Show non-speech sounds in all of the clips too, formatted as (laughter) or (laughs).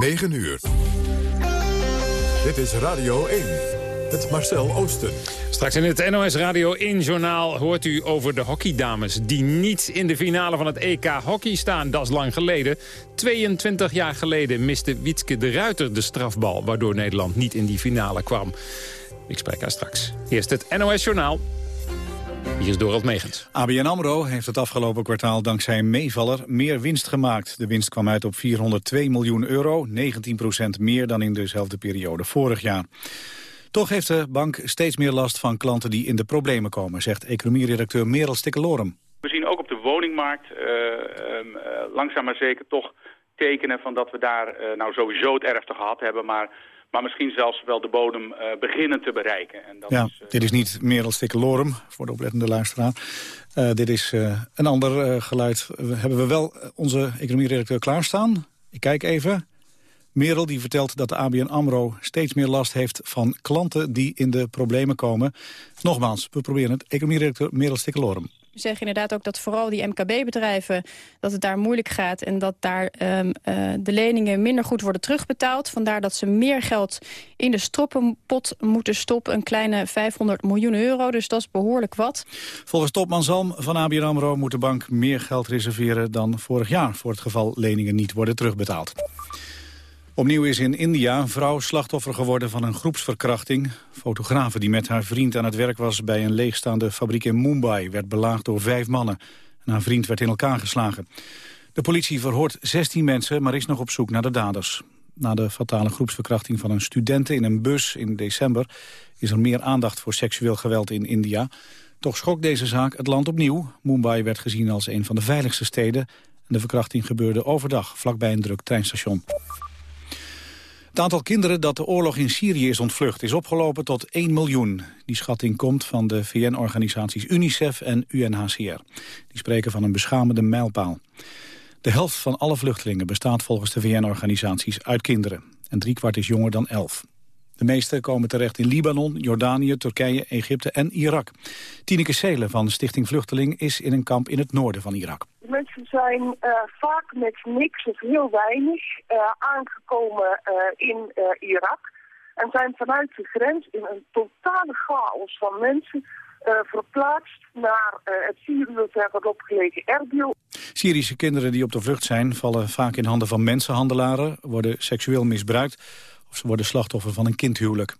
9 uur. Dit is Radio 1. Het Marcel Oosten. Straks in het NOS Radio 1-journaal hoort u over de hockeydames... die niet in de finale van het EK hockey staan. Dat is lang geleden. 22 jaar geleden miste Wietske de Ruiter de strafbal... waardoor Nederland niet in die finale kwam. Ik spreek haar straks. Eerst het NOS-journaal. Hier is Dorald Megens. ABN AMRO heeft het afgelopen kwartaal dankzij een meevaller meer winst gemaakt. De winst kwam uit op 402 miljoen euro, 19% meer dan in dezelfde periode vorig jaar. Toch heeft de bank steeds meer last van klanten die in de problemen komen, zegt economieredacteur Merel Stikkelorum. We zien ook op de woningmarkt uh, uh, langzaam maar zeker toch tekenen van dat we daar uh, nou sowieso het erfte gehad hebben, maar maar misschien zelfs wel de bodem uh, beginnen te bereiken. En dat ja, is, uh... dit is niet meer dan stikkelorum voor de oplettende luisteraar. Uh, dit is een ander geluid. hebben we wel onze economie-redacteur klaarstaan. Ik kijk even. Merel die vertelt dat de ABN AMRO steeds meer last heeft van klanten die in de problemen komen. Nogmaals, we proberen het. Economie-redacteur Merel Stikkelorum. Zeggen inderdaad ook dat vooral die MKB-bedrijven... dat het daar moeilijk gaat en dat daar um, uh, de leningen minder goed worden terugbetaald. Vandaar dat ze meer geld in de stroppenpot moeten stoppen. Een kleine 500 miljoen euro, dus dat is behoorlijk wat. Volgens topman Zalm van ABN AMRO moet de bank meer geld reserveren dan vorig jaar... voor het geval leningen niet worden terugbetaald. Opnieuw is in India een vrouw slachtoffer geworden van een groepsverkrachting. Fotografe die met haar vriend aan het werk was bij een leegstaande fabriek in Mumbai... werd belaagd door vijf mannen. En haar vriend werd in elkaar geslagen. De politie verhoort 16 mensen, maar is nog op zoek naar de daders. Na de fatale groepsverkrachting van een studente in een bus in december... is er meer aandacht voor seksueel geweld in India. Toch schokt deze zaak het land opnieuw. Mumbai werd gezien als een van de veiligste steden... en de verkrachting gebeurde overdag vlakbij een druk treinstation. Het aantal kinderen dat de oorlog in Syrië is ontvlucht is opgelopen tot 1 miljoen. Die schatting komt van de VN-organisaties UNICEF en UNHCR. Die spreken van een beschamende mijlpaal. De helft van alle vluchtelingen bestaat volgens de VN-organisaties uit kinderen. En driekwart is jonger dan 11. De meeste komen terecht in Libanon, Jordanië, Turkije, Egypte en Irak. Tineke Seelen van Stichting Vluchteling is in een kamp in het noorden van Irak. Mensen zijn uh, vaak met niks of heel weinig uh, aangekomen uh, in Irak. En zijn vanuit de grens in een totale chaos van mensen verplaatst naar het vier uur verderop gelegen Erbil. Syrische kinderen die op de vlucht zijn vallen vaak in handen van mensenhandelaren, worden seksueel misbruikt of ze worden slachtoffer van een kindhuwelijk.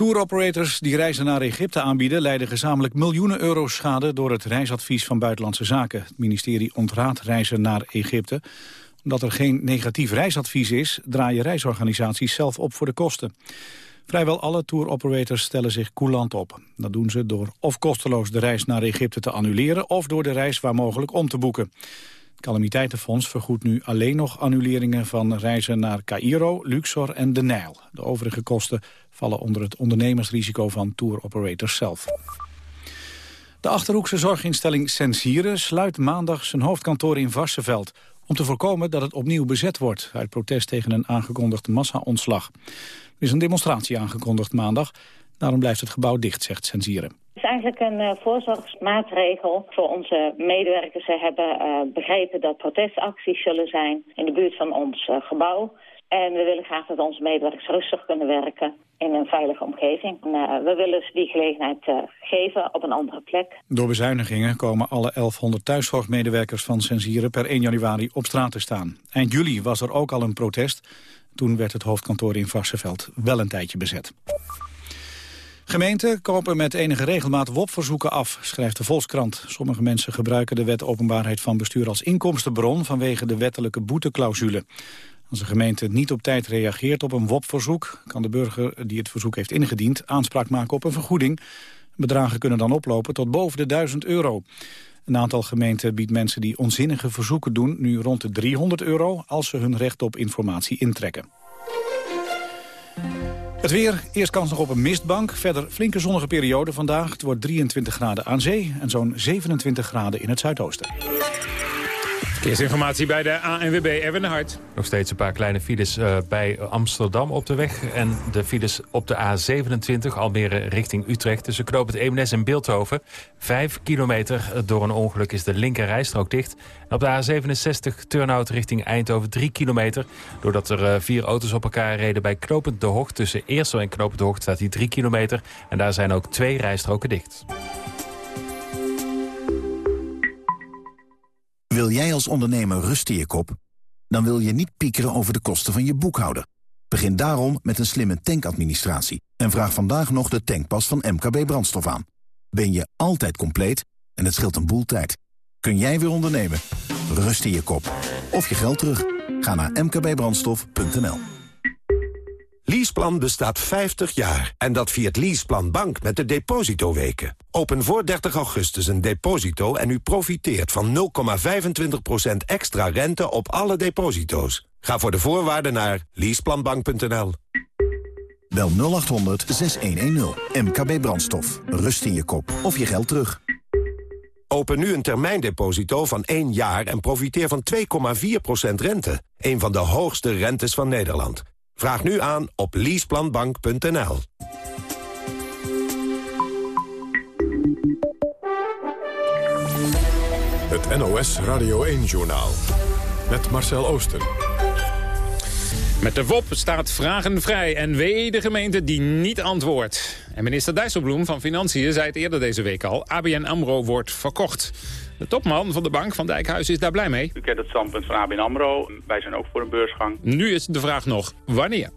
Touroperators die reizen naar Egypte aanbieden... leiden gezamenlijk miljoenen euro's schade door het reisadvies van Buitenlandse Zaken. Het ministerie ontraadt reizen naar Egypte. Omdat er geen negatief reisadvies is... draaien reisorganisaties zelf op voor de kosten. Vrijwel alle touroperators stellen zich coulant op. Dat doen ze door of kosteloos de reis naar Egypte te annuleren... of door de reis waar mogelijk om te boeken. Calamiteitenfonds vergoedt nu alleen nog annuleringen van reizen naar Cairo, Luxor en de Nijl. De overige kosten vallen onder het ondernemersrisico van tour operators zelf. De Achterhoekse zorginstelling Sensieren sluit maandag zijn hoofdkantoor in Varsenveld... om te voorkomen dat het opnieuw bezet wordt... uit protest tegen een aangekondigd massa-ontslag. Er is een demonstratie aangekondigd maandag. Daarom blijft het gebouw dicht, zegt Sensieren. Het is eigenlijk een uh, voorzorgsmaatregel voor onze medewerkers. Ze hebben uh, begrepen dat protestacties zullen zijn in de buurt van ons uh, gebouw. En we willen graag dat onze medewerkers rustig kunnen werken in een veilige omgeving. En, we willen ze die gelegenheid geven op een andere plek. Door bezuinigingen komen alle 1100 thuiszorgmedewerkers van Sensieren per 1 januari op straat te staan. Eind juli was er ook al een protest. Toen werd het hoofdkantoor in Varsenveld wel een tijdje bezet. Gemeenten kopen met enige regelmaat WOP-verzoeken af, schrijft de Volkskrant. Sommige mensen gebruiken de wet openbaarheid van bestuur als inkomstenbron vanwege de wettelijke boeteclausule. Als een gemeente niet op tijd reageert op een WOP-verzoek... kan de burger die het verzoek heeft ingediend aanspraak maken op een vergoeding. Bedragen kunnen dan oplopen tot boven de 1000 euro. Een aantal gemeenten biedt mensen die onzinnige verzoeken doen... nu rond de 300 euro als ze hun recht op informatie intrekken. Het weer, eerst kans nog op een mistbank. Verder flinke zonnige periode vandaag. Het wordt 23 graden aan zee en zo'n 27 graden in het zuidoosten. Verkeersinformatie bij de ANWB, Erwin Hart. Nog steeds een paar kleine files uh, bij Amsterdam op de weg. En de files op de A27, Almere richting Utrecht... tussen Knoop het Eemnes en Beeldhoven. Vijf kilometer door een ongeluk is de linker rijstrook dicht. En op de A67 Turnhout richting Eindhoven 3 kilometer. Doordat er uh, vier auto's op elkaar reden bij Knopend de Hocht... tussen Eersel en Knopend de Hocht staat die 3 kilometer. En daar zijn ook twee rijstroken dicht. Wil jij als ondernemer rust in je kop? Dan wil je niet piekeren over de kosten van je boekhouder. Begin daarom met een slimme tankadministratie en vraag vandaag nog de tankpas van MKB Brandstof aan. Ben je altijd compleet en het scheelt een boel tijd. Kun jij weer ondernemen? Rust in je kop. Of je geld terug. Ga naar mkbbrandstof.nl Leaseplan bestaat 50 jaar en dat viert Leaseplan Bank met de depositoweken. Open voor 30 augustus een deposito en u profiteert van 0,25% extra rente op alle deposito's. Ga voor de voorwaarden naar leaseplanbank.nl. Bel 0800 6110 MKB Brandstof. Rust in je kop of je geld terug. Open nu een termijndeposito van 1 jaar en profiteer van 2,4% rente. Een van de hoogste rentes van Nederland. Vraag nu aan op leaseplanbank.nl. Het NOS Radio 1-journaal. Met Marcel Oosten. Met de WOP staat vragen vrij en wee de gemeente die niet antwoordt. En minister Dijsselbloem van Financiën zei het eerder deze week al... ABN AMRO wordt verkocht. De topman van de bank van Dijkhuis is daar blij mee. U kent het standpunt van ABN AMRO. Wij zijn ook voor een beursgang. Nu is de vraag nog wanneer.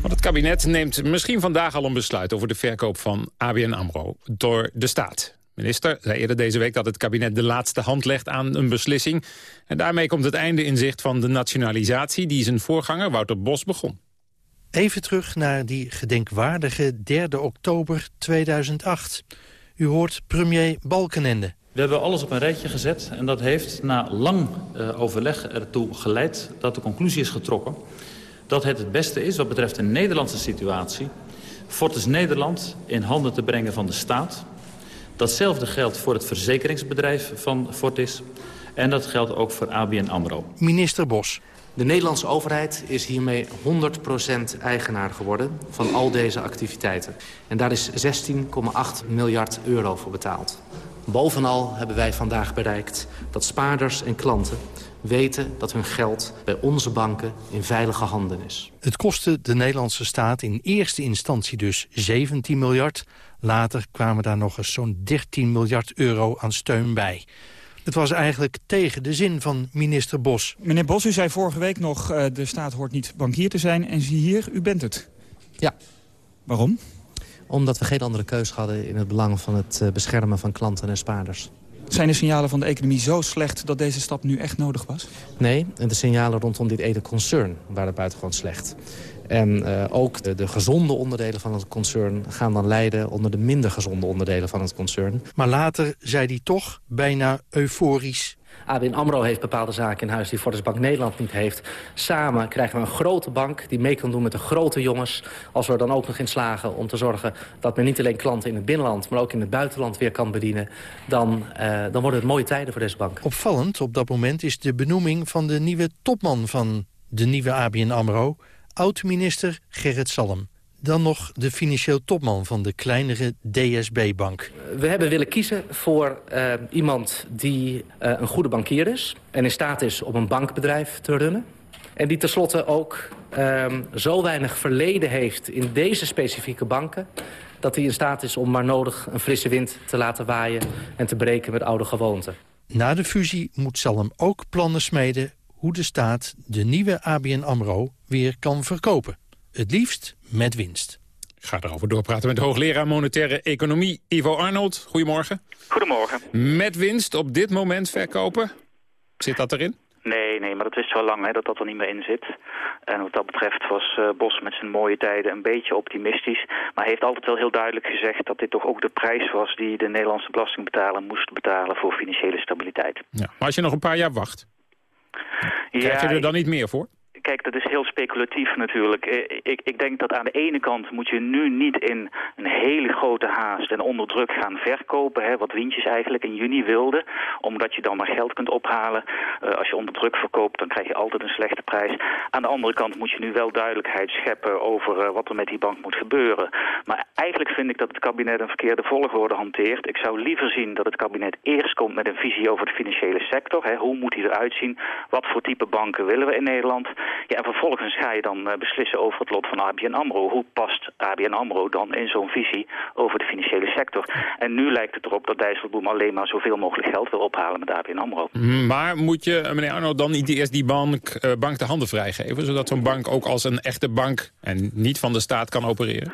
Want het kabinet neemt misschien vandaag al een besluit... over de verkoop van ABN AMRO door de staat. Minister zei eerder deze week dat het kabinet de laatste hand legt aan een beslissing. En daarmee komt het einde in zicht van de nationalisatie... die zijn voorganger Wouter Bos begon. Even terug naar die gedenkwaardige 3 oktober 2008. U hoort premier Balkenende. We hebben alles op een rijtje gezet en dat heeft na lang uh, overleg ertoe geleid dat de conclusie is getrokken dat het het beste is wat betreft de Nederlandse situatie Fortis Nederland in handen te brengen van de staat. Datzelfde geldt voor het verzekeringsbedrijf van Fortis en dat geldt ook voor ABN AMRO. Minister Bos. De Nederlandse overheid is hiermee 100% eigenaar geworden van al deze activiteiten. En daar is 16,8 miljard euro voor betaald. Bovenal hebben wij vandaag bereikt dat spaarders en klanten weten dat hun geld bij onze banken in veilige handen is. Het kostte de Nederlandse staat in eerste instantie dus 17 miljard. Later kwamen daar nog eens zo'n 13 miljard euro aan steun bij. Het was eigenlijk tegen de zin van minister Bos. Meneer Bos, u zei vorige week nog... Uh, de staat hoort niet bankier te zijn. En zie hier, u bent het. Ja. Waarom? Omdat we geen andere keus hadden in het belang van het uh, beschermen van klanten en spaarders. Zijn de signalen van de economie zo slecht dat deze stap nu echt nodig was? Nee, en de signalen rondom dit ene concern waren buitengewoon slecht. En uh, ook de, de, gezonde onderdelen van het concern gaan dan lijden onder de minder gezonde onderdelen van het concern. Maar later zei hij toch bijna euforisch. ABN AMRO heeft bepaalde zaken in huis die Fortis Bank Nederland niet heeft. Samen krijgen we een grote bank die mee kan doen met de grote jongens. Als we er dan ook nog in slagen om te zorgen dat men niet alleen klanten in het binnenland... maar ook in het buitenland weer kan bedienen... dan, uh, dan worden het mooie tijden voor deze bank. Opvallend op dat moment is de benoeming van de nieuwe topman van de nieuwe ABN AMRO oud-minister Gerrit Salm. Dan nog de financieel topman van de kleinere DSB-bank. We hebben willen kiezen voor uh, iemand die uh, een goede bankier is... en in staat is om een bankbedrijf te runnen. En die tenslotte ook uh, zo weinig verleden heeft in deze specifieke banken... dat hij in staat is om maar nodig een frisse wind te laten waaien... en te breken met oude gewoonten. Na de fusie moet Salm ook plannen smeden hoe de staat de nieuwe ABN AMRO weer kan verkopen. Het liefst met winst. Ik ga erover doorpraten met hoogleraar monetaire economie Ivo Arnold. Goedemorgen. Goedemorgen. Met winst op dit moment verkopen? Zit dat erin? Nee, nee, maar dat wist wel lang hè, dat dat er niet meer in zit. En wat dat betreft was uh, Bos met zijn mooie tijden een beetje optimistisch. Maar hij heeft altijd wel heel duidelijk gezegd dat dit toch ook de prijs was... die de Nederlandse belastingbetaler moest betalen voor financiële stabiliteit. Ja, maar als je nog een paar jaar wacht, krijg je er dan niet meer voor? Kijk, dat is heel speculatief natuurlijk. Ik, ik denk dat aan de ene kant moet je nu niet in een hele grote haast en onder druk gaan verkopen. Hè, wat Wintjes eigenlijk in juni wilde. Omdat je dan maar geld kunt ophalen. als je onder druk verkoopt, dan krijg je altijd een slechte prijs. Aan de andere kant moet je nu wel duidelijkheid scheppen over wat er met die bank moet gebeuren. Maar eigenlijk vind ik dat het kabinet een verkeerde volgorde hanteert. Ik zou liever zien dat het kabinet eerst komt met een visie over de financiële sector. Hè. Hoe moet die eruit zien? Wat voor type banken willen we in Nederland? Ja, en vervolgens ga je dan uh, beslissen over het lot van ABN AMRO. Hoe past ABN AMRO dan in zo'n visie over de financiële sector? En nu lijkt het erop dat Dijsselbloem alleen maar zoveel mogelijk geld wil ophalen met ABN AMRO. Maar moet je, meneer Arno, dan niet eerst die bank, uh, bank de handen vrijgeven? Zodat zo'n bank ook als een echte bank en niet van de staat kan opereren?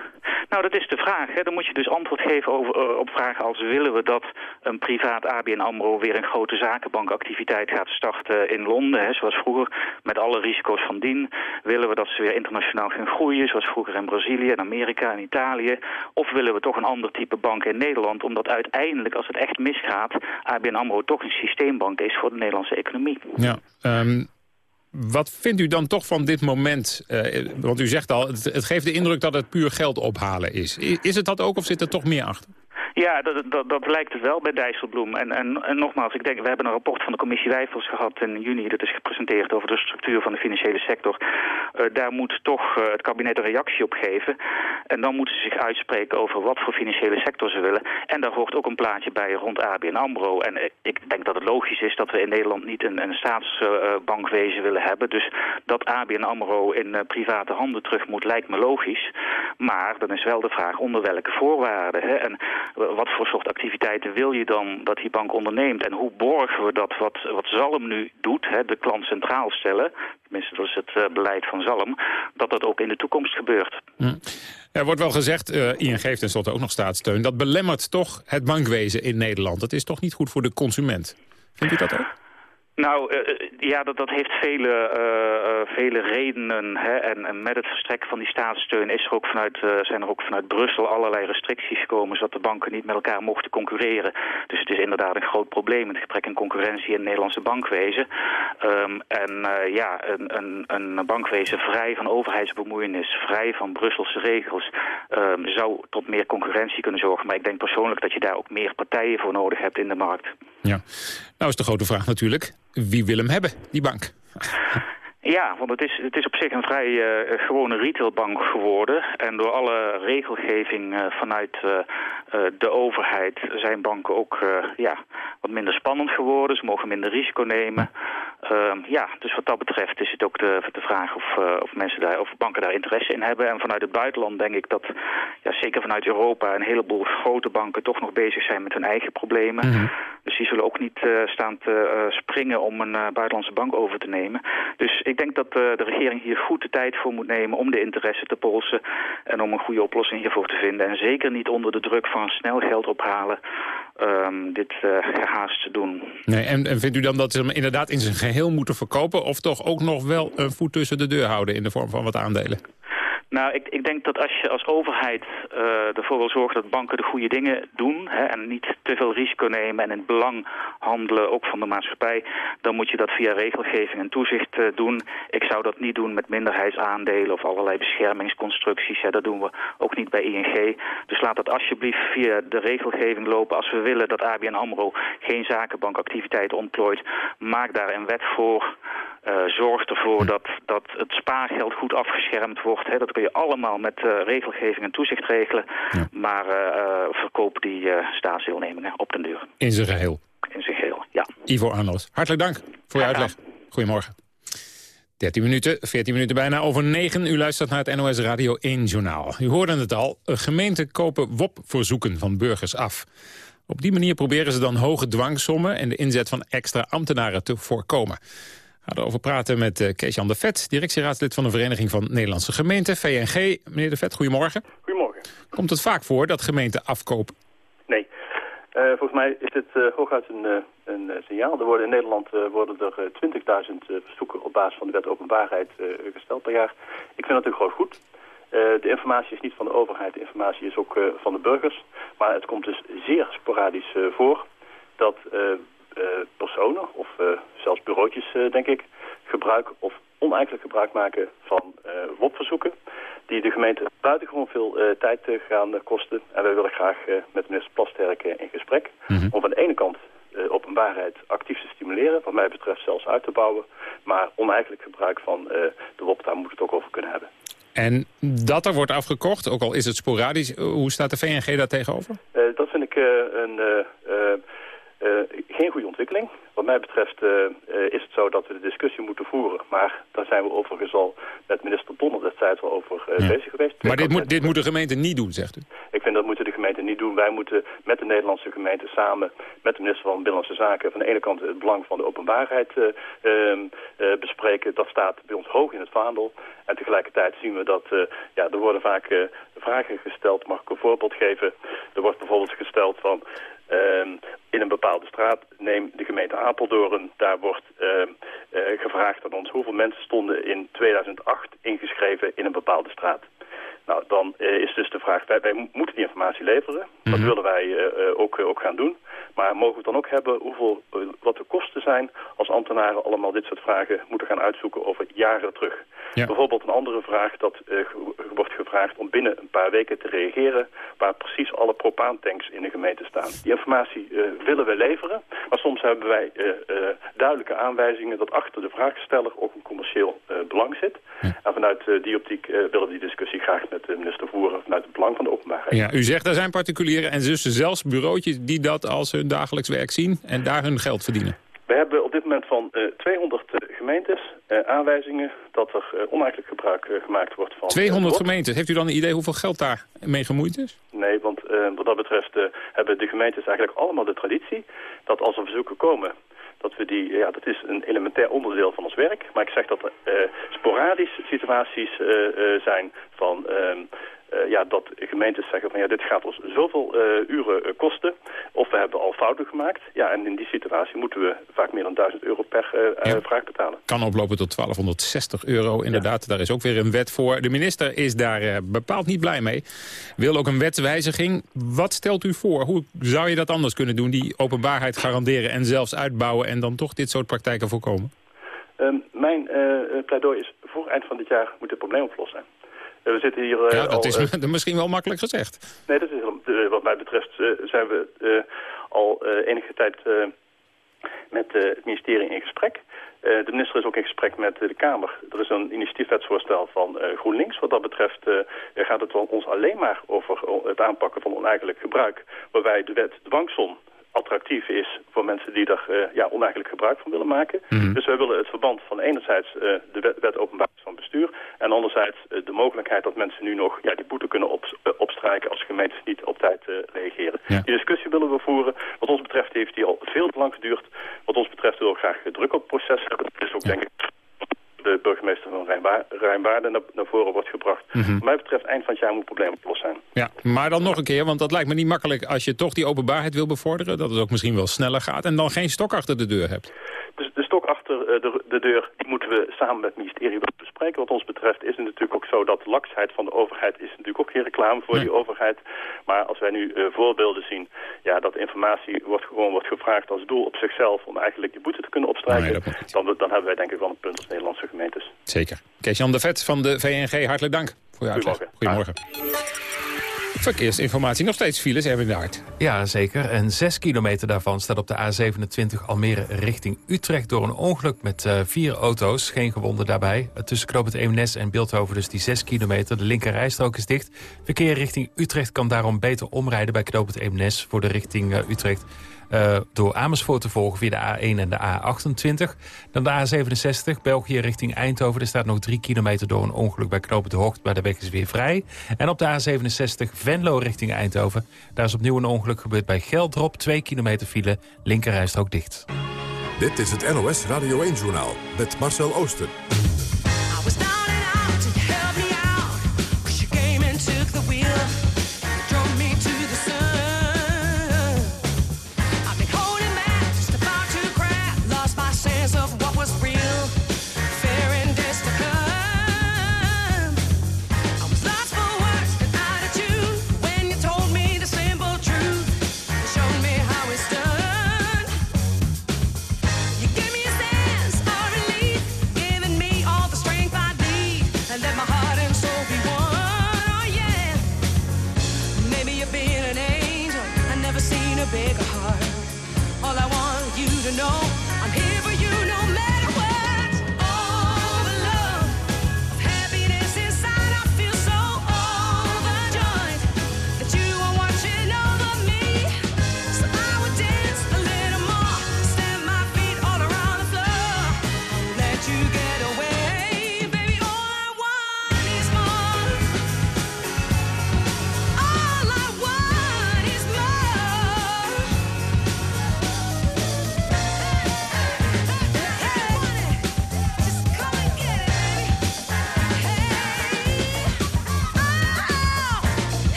Nou, dat is de vraag. Hè. Dan moet je dus antwoord geven over, uh, op vragen als... willen we dat een privaat ABN AMRO weer een grote zakenbankactiviteit gaat starten in Londen... Hè, zoals vroeger, met alle risico's van dien? Willen we dat ze weer internationaal gaan groeien... zoals vroeger in Brazilië en Amerika en Italië? Of willen we toch een ander type bank in Nederland... omdat uiteindelijk, als het echt misgaat... ABN AMRO toch een systeembank is voor de Nederlandse economie? Ja, um... Wat vindt u dan toch van dit moment? Uh, want u zegt al, het, geeft de indruk dat het puur geld ophalen is. Is het dat ook of zit er toch meer achter? Ja, dat, dat, dat, lijkt het wel bij Dijsselbloem. En, en, nogmaals, ik denk, we hebben een rapport van de commissie Wijfels gehad in juni. Dat is gepresenteerd over de structuur van de financiële sector. Uh, daar moet toch uh, het kabinet een reactie op geven. En dan moeten ze zich uitspreken over wat voor financiële sector ze willen. En daar hoort ook een plaatje bij rond ABN AMRO. En uh, ik denk dat het logisch is dat we in Nederland niet een, een staatsbankwezen willen hebben. Dus dat ABN AMRO in private handen terug moet, lijkt me logisch. Maar dan is wel de vraag onder welke voorwaarden. Hè? En wat voor soort activiteiten wil je dan dat die bank onderneemt? En hoe borgen we dat wat, wat Zalm nu doet, hè, de klant centraal stellen... tenminste dat is het uh, beleid van Zalm, dat dat ook in de toekomst gebeurt. Hm. Er wordt wel gezegd, uh, ING heeft tenslotte ook nog staatssteun... dat belemmert toch het bankwezen in Nederland. Dat is toch niet goed voor de consument? Vindt u dat ook? Nou, uh, ja, dat, dat heeft vele, uh, vele redenen. Hè? En, met het verstrekken van die staatssteun is er ook vanuit, zijn er ook vanuit Brussel allerlei restricties gekomen... zodat de banken niet met elkaar mochten concurreren. Dus het is inderdaad een groot probleem, het gebrek aan concurrentie in het Nederlandse bankwezen. Um, en ja, een, een, een, bankwezen vrij van overheidsbemoeienis, vrij van Brusselse regels... Um, zou tot meer concurrentie kunnen zorgen. Maar ik denk persoonlijk dat je daar ook meer partijen voor nodig hebt in de markt. Ja, nou is de grote vraag natuurlijk wie wil hem hebben, die bank? (laughs) Ja, want het is, het is op zich een vrij uh, gewone retailbank geworden. En door alle regelgeving uh, vanuit uh, de overheid zijn banken ook ja, wat minder spannend geworden. Ze mogen minder risico nemen. Ehm, ja, dus wat dat betreft is het ook de, de vraag of, of, mensen daar, of banken daar interesse in hebben. En vanuit het buitenland denk ik dat, ja, zeker vanuit Europa, een heleboel grote banken toch nog bezig zijn met hun eigen problemen. Mm -hmm. Dus die zullen ook niet staan te springen om een buitenlandse bank over te nemen. Dus ik denk dat uh, de regering hier goed de tijd voor moet nemen om de interesse te polsen en om een goede oplossing hiervoor te vinden. En zeker niet onder de druk van snel geld ophalen um, dit uh, gehaast te doen. Nee, en, en vindt u dan dat ze hem inderdaad in zijn geheel moeten verkopen of toch ook nog wel een voet tussen de deur houden in de vorm van wat aandelen? Nou, ik, ik denk dat als je als overheid uh, ervoor wil zorgen dat banken de goede dingen doen... Hè, en niet te veel risico nemen en in het belang handelen, ook van de maatschappij... dan moet je dat via regelgeving en toezicht uh, doen. Ik zou dat niet doen met minderheidsaandelen of allerlei beschermingsconstructies. Dat doen we ook niet bij ING. Dus laat dat alsjeblieft via de regelgeving lopen. Als we willen dat ABN AMRO geen zakenbankactiviteit ontplooit... maak daar een wet voor... Uh, zorg ervoor dat, dat het spaargeld goed afgeschermd wordt. Hè. Dat kun je allemaal met uh, regelgeving en toezicht regelen. Ja. Maar uh, verkoop die staatsdeelnemingen op den duur. In zijn geheel? In zijn geheel, ja. Ivo Arnold, hartelijk dank voor je uitleg. Goedemorgen. 13 minuten, 14 minuten bijna over 9. U luistert naar het NOS Radio 1 Journaal. U hoorde het al, gemeenten kopen WOP-verzoeken van burgers af. Op die manier proberen ze dan hoge dwangsommen... en de inzet van extra ambtenaren te voorkomen gaan erover praten met uh, Kees-Jan de Vet, directieraadslid van de Vereniging van Nederlandse Gemeenten, VNG. Meneer de Vet, goedemorgen. Goedemorgen. Komt het vaak voor dat gemeenten afkopen? Nee. Uh, volgens mij is dit uh, hooguit een, een signaal. Er worden in Nederland worden er 20.000 verzoeken op basis van de wet openbaarheid gesteld per jaar. Ik vind dat natuurlijk gewoon goed. de informatie is niet van de overheid, de informatie is ook van de burgers. Maar het komt dus zeer sporadisch voor dat personen of uh, zelfs bureautjes, uh, denk ik, gebruik of oneigenlijk gebruik maken van WOP-verzoeken die de gemeente buitengewoon veel tijd gaan kosten. En wij willen graag met minister Plasterk in gesprek mhm. om aan de ene kant openbaarheid actief te stimuleren, wat mij betreft zelfs uit te bouwen. Maar oneigenlijk gebruik van de WOP, daar moet het ook over kunnen hebben. En dat er wordt afgekocht, ook al is het sporadisch, hoe staat de VNG daar tegenover? dat vind ik een uh, geen goede ontwikkeling. Wat mij betreft uh, is het zo dat we de discussie moeten voeren. Maar daar zijn we overigens al met minister Donner destijds al over bezig geweest. Maar dit moet, dit moet de gemeente niet doen, zegt u? Ik vind dat moeten de gemeenten niet doen. Wij moeten met de Nederlandse gemeente samen met de minister van Binnenlandse Zaken... van de ene kant het belang van de openbaarheid ehm, bespreken. Dat staat bij ons hoog in het vaandel. En tegelijkertijd zien we dat ja, er worden vaak vragen gesteld. Mag ik een voorbeeld geven? Er wordt bijvoorbeeld gesteld van... Ehm, in een bepaalde straat, neem de gemeente Apeldoorn, daar wordt ehm, eh, gevraagd aan ons hoeveel mensen stonden in 2008 ingeschreven in een bepaalde straat. Nou, dan uh, is dus de vraag, wij, wij, moeten die informatie leveren. Dat mhm. willen wij uh, ook, ook gaan doen. Maar mogen we het dan ook hebben hoeveel, wat de kosten zijn als ambtenaren allemaal dit soort vragen moeten gaan uitzoeken over jaren terug. Bijvoorbeeld een andere vraag dat wordt gevraagd om binnen een paar weken te reageren waar precies alle propaantanks in de gemeente staan. Die informatie willen we leveren, maar soms hebben wij duidelijke aanwijzingen dat achter de vraagsteller ook een commercieel belang zit. En vanuit die optiek willen we die discussie graag met de minister voeren vanuit het belang van de openbaarheid. Ja, u zegt er zijn particulieren en dus zelfs bureautjes die dat als hun dagelijks werk zien en daar hun geld verdienen. We hebben op dit moment van uh, 200 gemeentes uh, aanwijzingen dat er uh, gebruik gemaakt wordt van... 200 gemeentes. Heeft u dan een idee hoeveel geld daar mee gemoeid is? Nee, want wat dat betreft hebben de gemeentes eigenlijk allemaal de traditie dat als er verzoeken komen dat we die, ja, dat is een elementair onderdeel van ons werk. Maar ik zeg dat er sporadisch situaties zijn van ehm, uh, ja, dat gemeentes zeggen van ja, dit gaat ons zoveel uh, uren uh, kosten. Of we hebben al fouten gemaakt. Ja, en in die situatie moeten we vaak meer dan 1000 euro per ja. vraag betalen. Kan oplopen tot 1260 euro, inderdaad. Ja. Daar is ook weer een wet voor. De minister is daar bepaald niet blij mee. Wil ook een wetswijziging. Wat stelt u voor? Hoe zou je dat anders kunnen doen? Die openbaarheid garanderen en zelfs uitbouwen... en dan toch dit soort praktijken voorkomen? Ehm, mijn pleidooi is voor eind van dit jaar moet het probleem oplossen zijn. Eh, we zitten hier... ja, dat is (laughs) misschien wel makkelijk gezegd. Nee, dat is, wat mij betreft zijn we al enige tijd met het ministerie in gesprek. de minister is ook in gesprek met de Kamer. Er is een initiatiefwetsvoorstel van GroenLinks. Wat dat betreft gaat het ons alleen maar over het aanpakken van oneigenlijk gebruik. Waarbij de wet de banksom attractief is voor mensen die er uh, ja, oneigenlijk gebruik van willen maken. Mhm. Dus wij willen het verband van enerzijds uh, de wet, wet openbaarheid van bestuur... en anderzijds uh, de mogelijkheid dat mensen nu nog ja, die boete kunnen op, opstrijken... als gemeentes niet op tijd reageren. Die discussie willen we voeren. Wat ons betreft heeft die al veel te lang geduurd. Wat ons betreft willen we graag druk op het proces hebben. Dat is ook denk ik de burgemeester van Rijnwaarden naar, naar, voren wordt gebracht. Mm Wat mij betreft eind van het jaar moet het probleem opgelost zijn. Ja, maar dan nog een keer, want dat lijkt me niet makkelijk als je toch die openbaarheid wil bevorderen. Dat het ook misschien wel sneller gaat en dan geen stok achter de deur hebt. Dus de stok de, de deur die moeten we samen met het ministerie bespreken. Wat ons betreft is het natuurlijk ook zo dat de laksheid van de overheid is natuurlijk ook geen reclame voor die overheid. Maar als wij nu uh, voorbeelden zien, ja, dat informatie wordt gewoon wordt gevraagd als doel op zichzelf om eigenlijk die boete te kunnen opstrijken, dan, dan hebben wij denk ik wel een punt als Nederlandse gemeentes. Zeker. Kees-Jan de Vet van de VNG, hartelijk dank voor je uitleg. Goedemorgen. Verkeersinformatie, nog steeds files, Erwin Hart. Ja, zeker. En 6 kilometer daarvan staat op de A27 Almere richting Utrecht... door een ongeluk met uh, vier auto's. Geen gewonden daarbij. Tussen Knoop het en Beeldhoven dus die 6 kilometer. De linker rijstrook is dicht. Verkeer richting Utrecht kan daarom beter omrijden bij Knoop voor de richting uh, Utrecht. Uh, door Amersfoort te volgen via de A1 en de A28. Dan de A67, België richting Eindhoven. Er staat nog drie kilometer door een ongeluk bij Knopen de Hoogte, maar de weg is weer vrij. En op de A67, Venlo richting Eindhoven. Daar is opnieuw een ongeluk gebeurd bij Geldrop. Twee kilometer file, linkerrijstrook dicht. Dit is het NOS Radio 1-journaal met Marcel Oosten.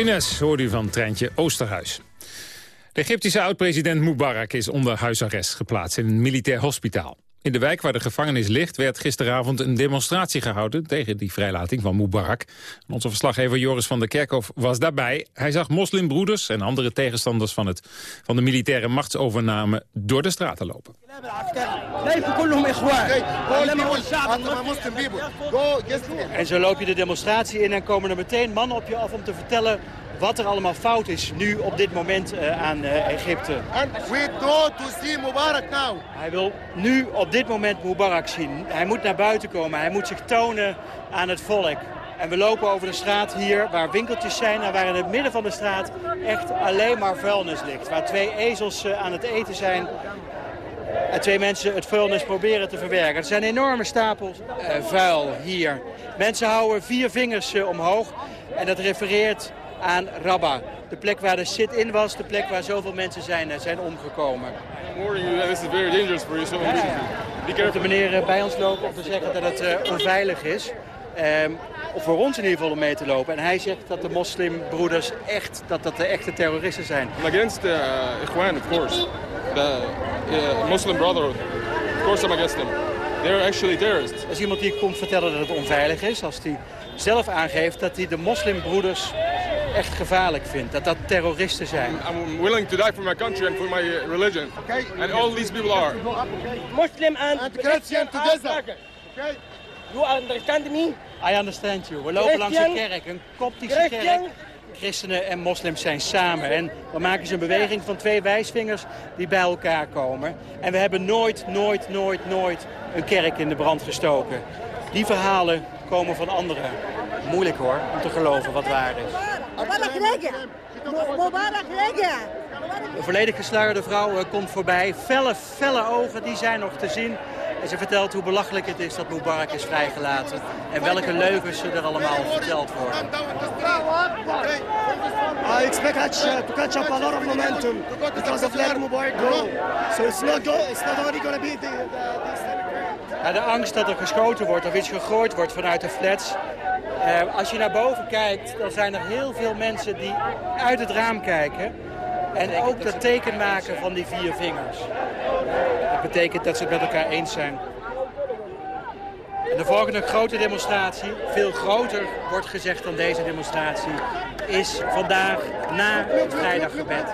Happiness u van Treintje Oosterhuis. De Egyptische oud-president Mubarak is onder huisarrest geplaatst in een militair hospitaal. In de wijk waar de gevangenis ligt werd gisteravond een demonstratie gehouden tegen die vrijlating van Mubarak. Onze verslaggever Joris van der Kerkhof was daarbij. Hij zag moslimbroeders en andere tegenstanders van, het, van de militaire machtsovername door de straten lopen. En zo loop je de demonstratie in en komen er meteen mannen op je af om te vertellen wat er allemaal fout is nu op dit moment uh, aan uh, Egypte. And we go to see Mubarak now. Hij wil nu op dit moment Mubarak zien. Hij moet naar buiten komen. Hij moet zich tonen aan het volk. En we lopen over de straat hier waar winkeltjes zijn en waar in het midden van de straat echt alleen maar vuilnis ligt. Waar twee ezels uh, aan het eten zijn en twee mensen het vuilnis proberen te verwerken. Er zijn enorme stapels vuil hier. Mensen houden vier vingers omhoog en dat refereert aan Rabba. De plek waar de sit-in was, de plek waar zoveel mensen zijn, zijn omgekomen. This is very dangerous for you. So ja, ja. De meneer bij ons lopen om te zeggen dat het uh, onveilig is. Um, of voor ons in ieder geval om mee te lopen. En hij zegt dat de moslimbroeders echt, dat dat de echte terroristen zijn. Against the uh, Ikhwan, of course. The uh, Muslim Brotherhood. Of course I'm against them. They're actually terrorists. Als iemand die komt vertellen dat het onveilig is, als hij zelf aangeeft dat hij de moslimbroeders echt gevaarlijk vindt. Dat dat terroristen zijn. I'm willing to die for my country and for my religion. Okay. And all these people are. Muslim and, and Christian together. Okay. You understand me? I understand you. We lopen langs een kerk, een koptische kerk. Christenen en moslims zijn samen. En dan maken ze een beweging van twee wijsvingers die bij elkaar komen. En we hebben nooit, nooit, nooit, nooit een kerk in de brand gestoken. Die verhalen komen van anderen. Moeilijk hoor, om te geloven wat waar is. Een volledig gesluierde vrouw eh, komt voorbij. Felle, felle ogen, die zijn nog te zien. En ze vertelt hoe belachelijk het is dat Mubarak is vrijgelaten. En welke leugens er allemaal verteld worden. I expect catch, to catch up a lot of momentum because of letting Mubarak go. So it's not, go, it's not only going to be the, de angst dat er geschoten wordt of iets gegooid wordt vanuit de flats. Uh, als je naar boven kijkt, dan zijn er heel veel mensen die uit het raam kijken. En ook dat teken maken van die vier vingers. Dat betekent dat ze het met elkaar eens zijn. En de volgende grote demonstratie, veel groter wordt gezegd dan deze demonstratie, is vandaag na het vrijdaggebed.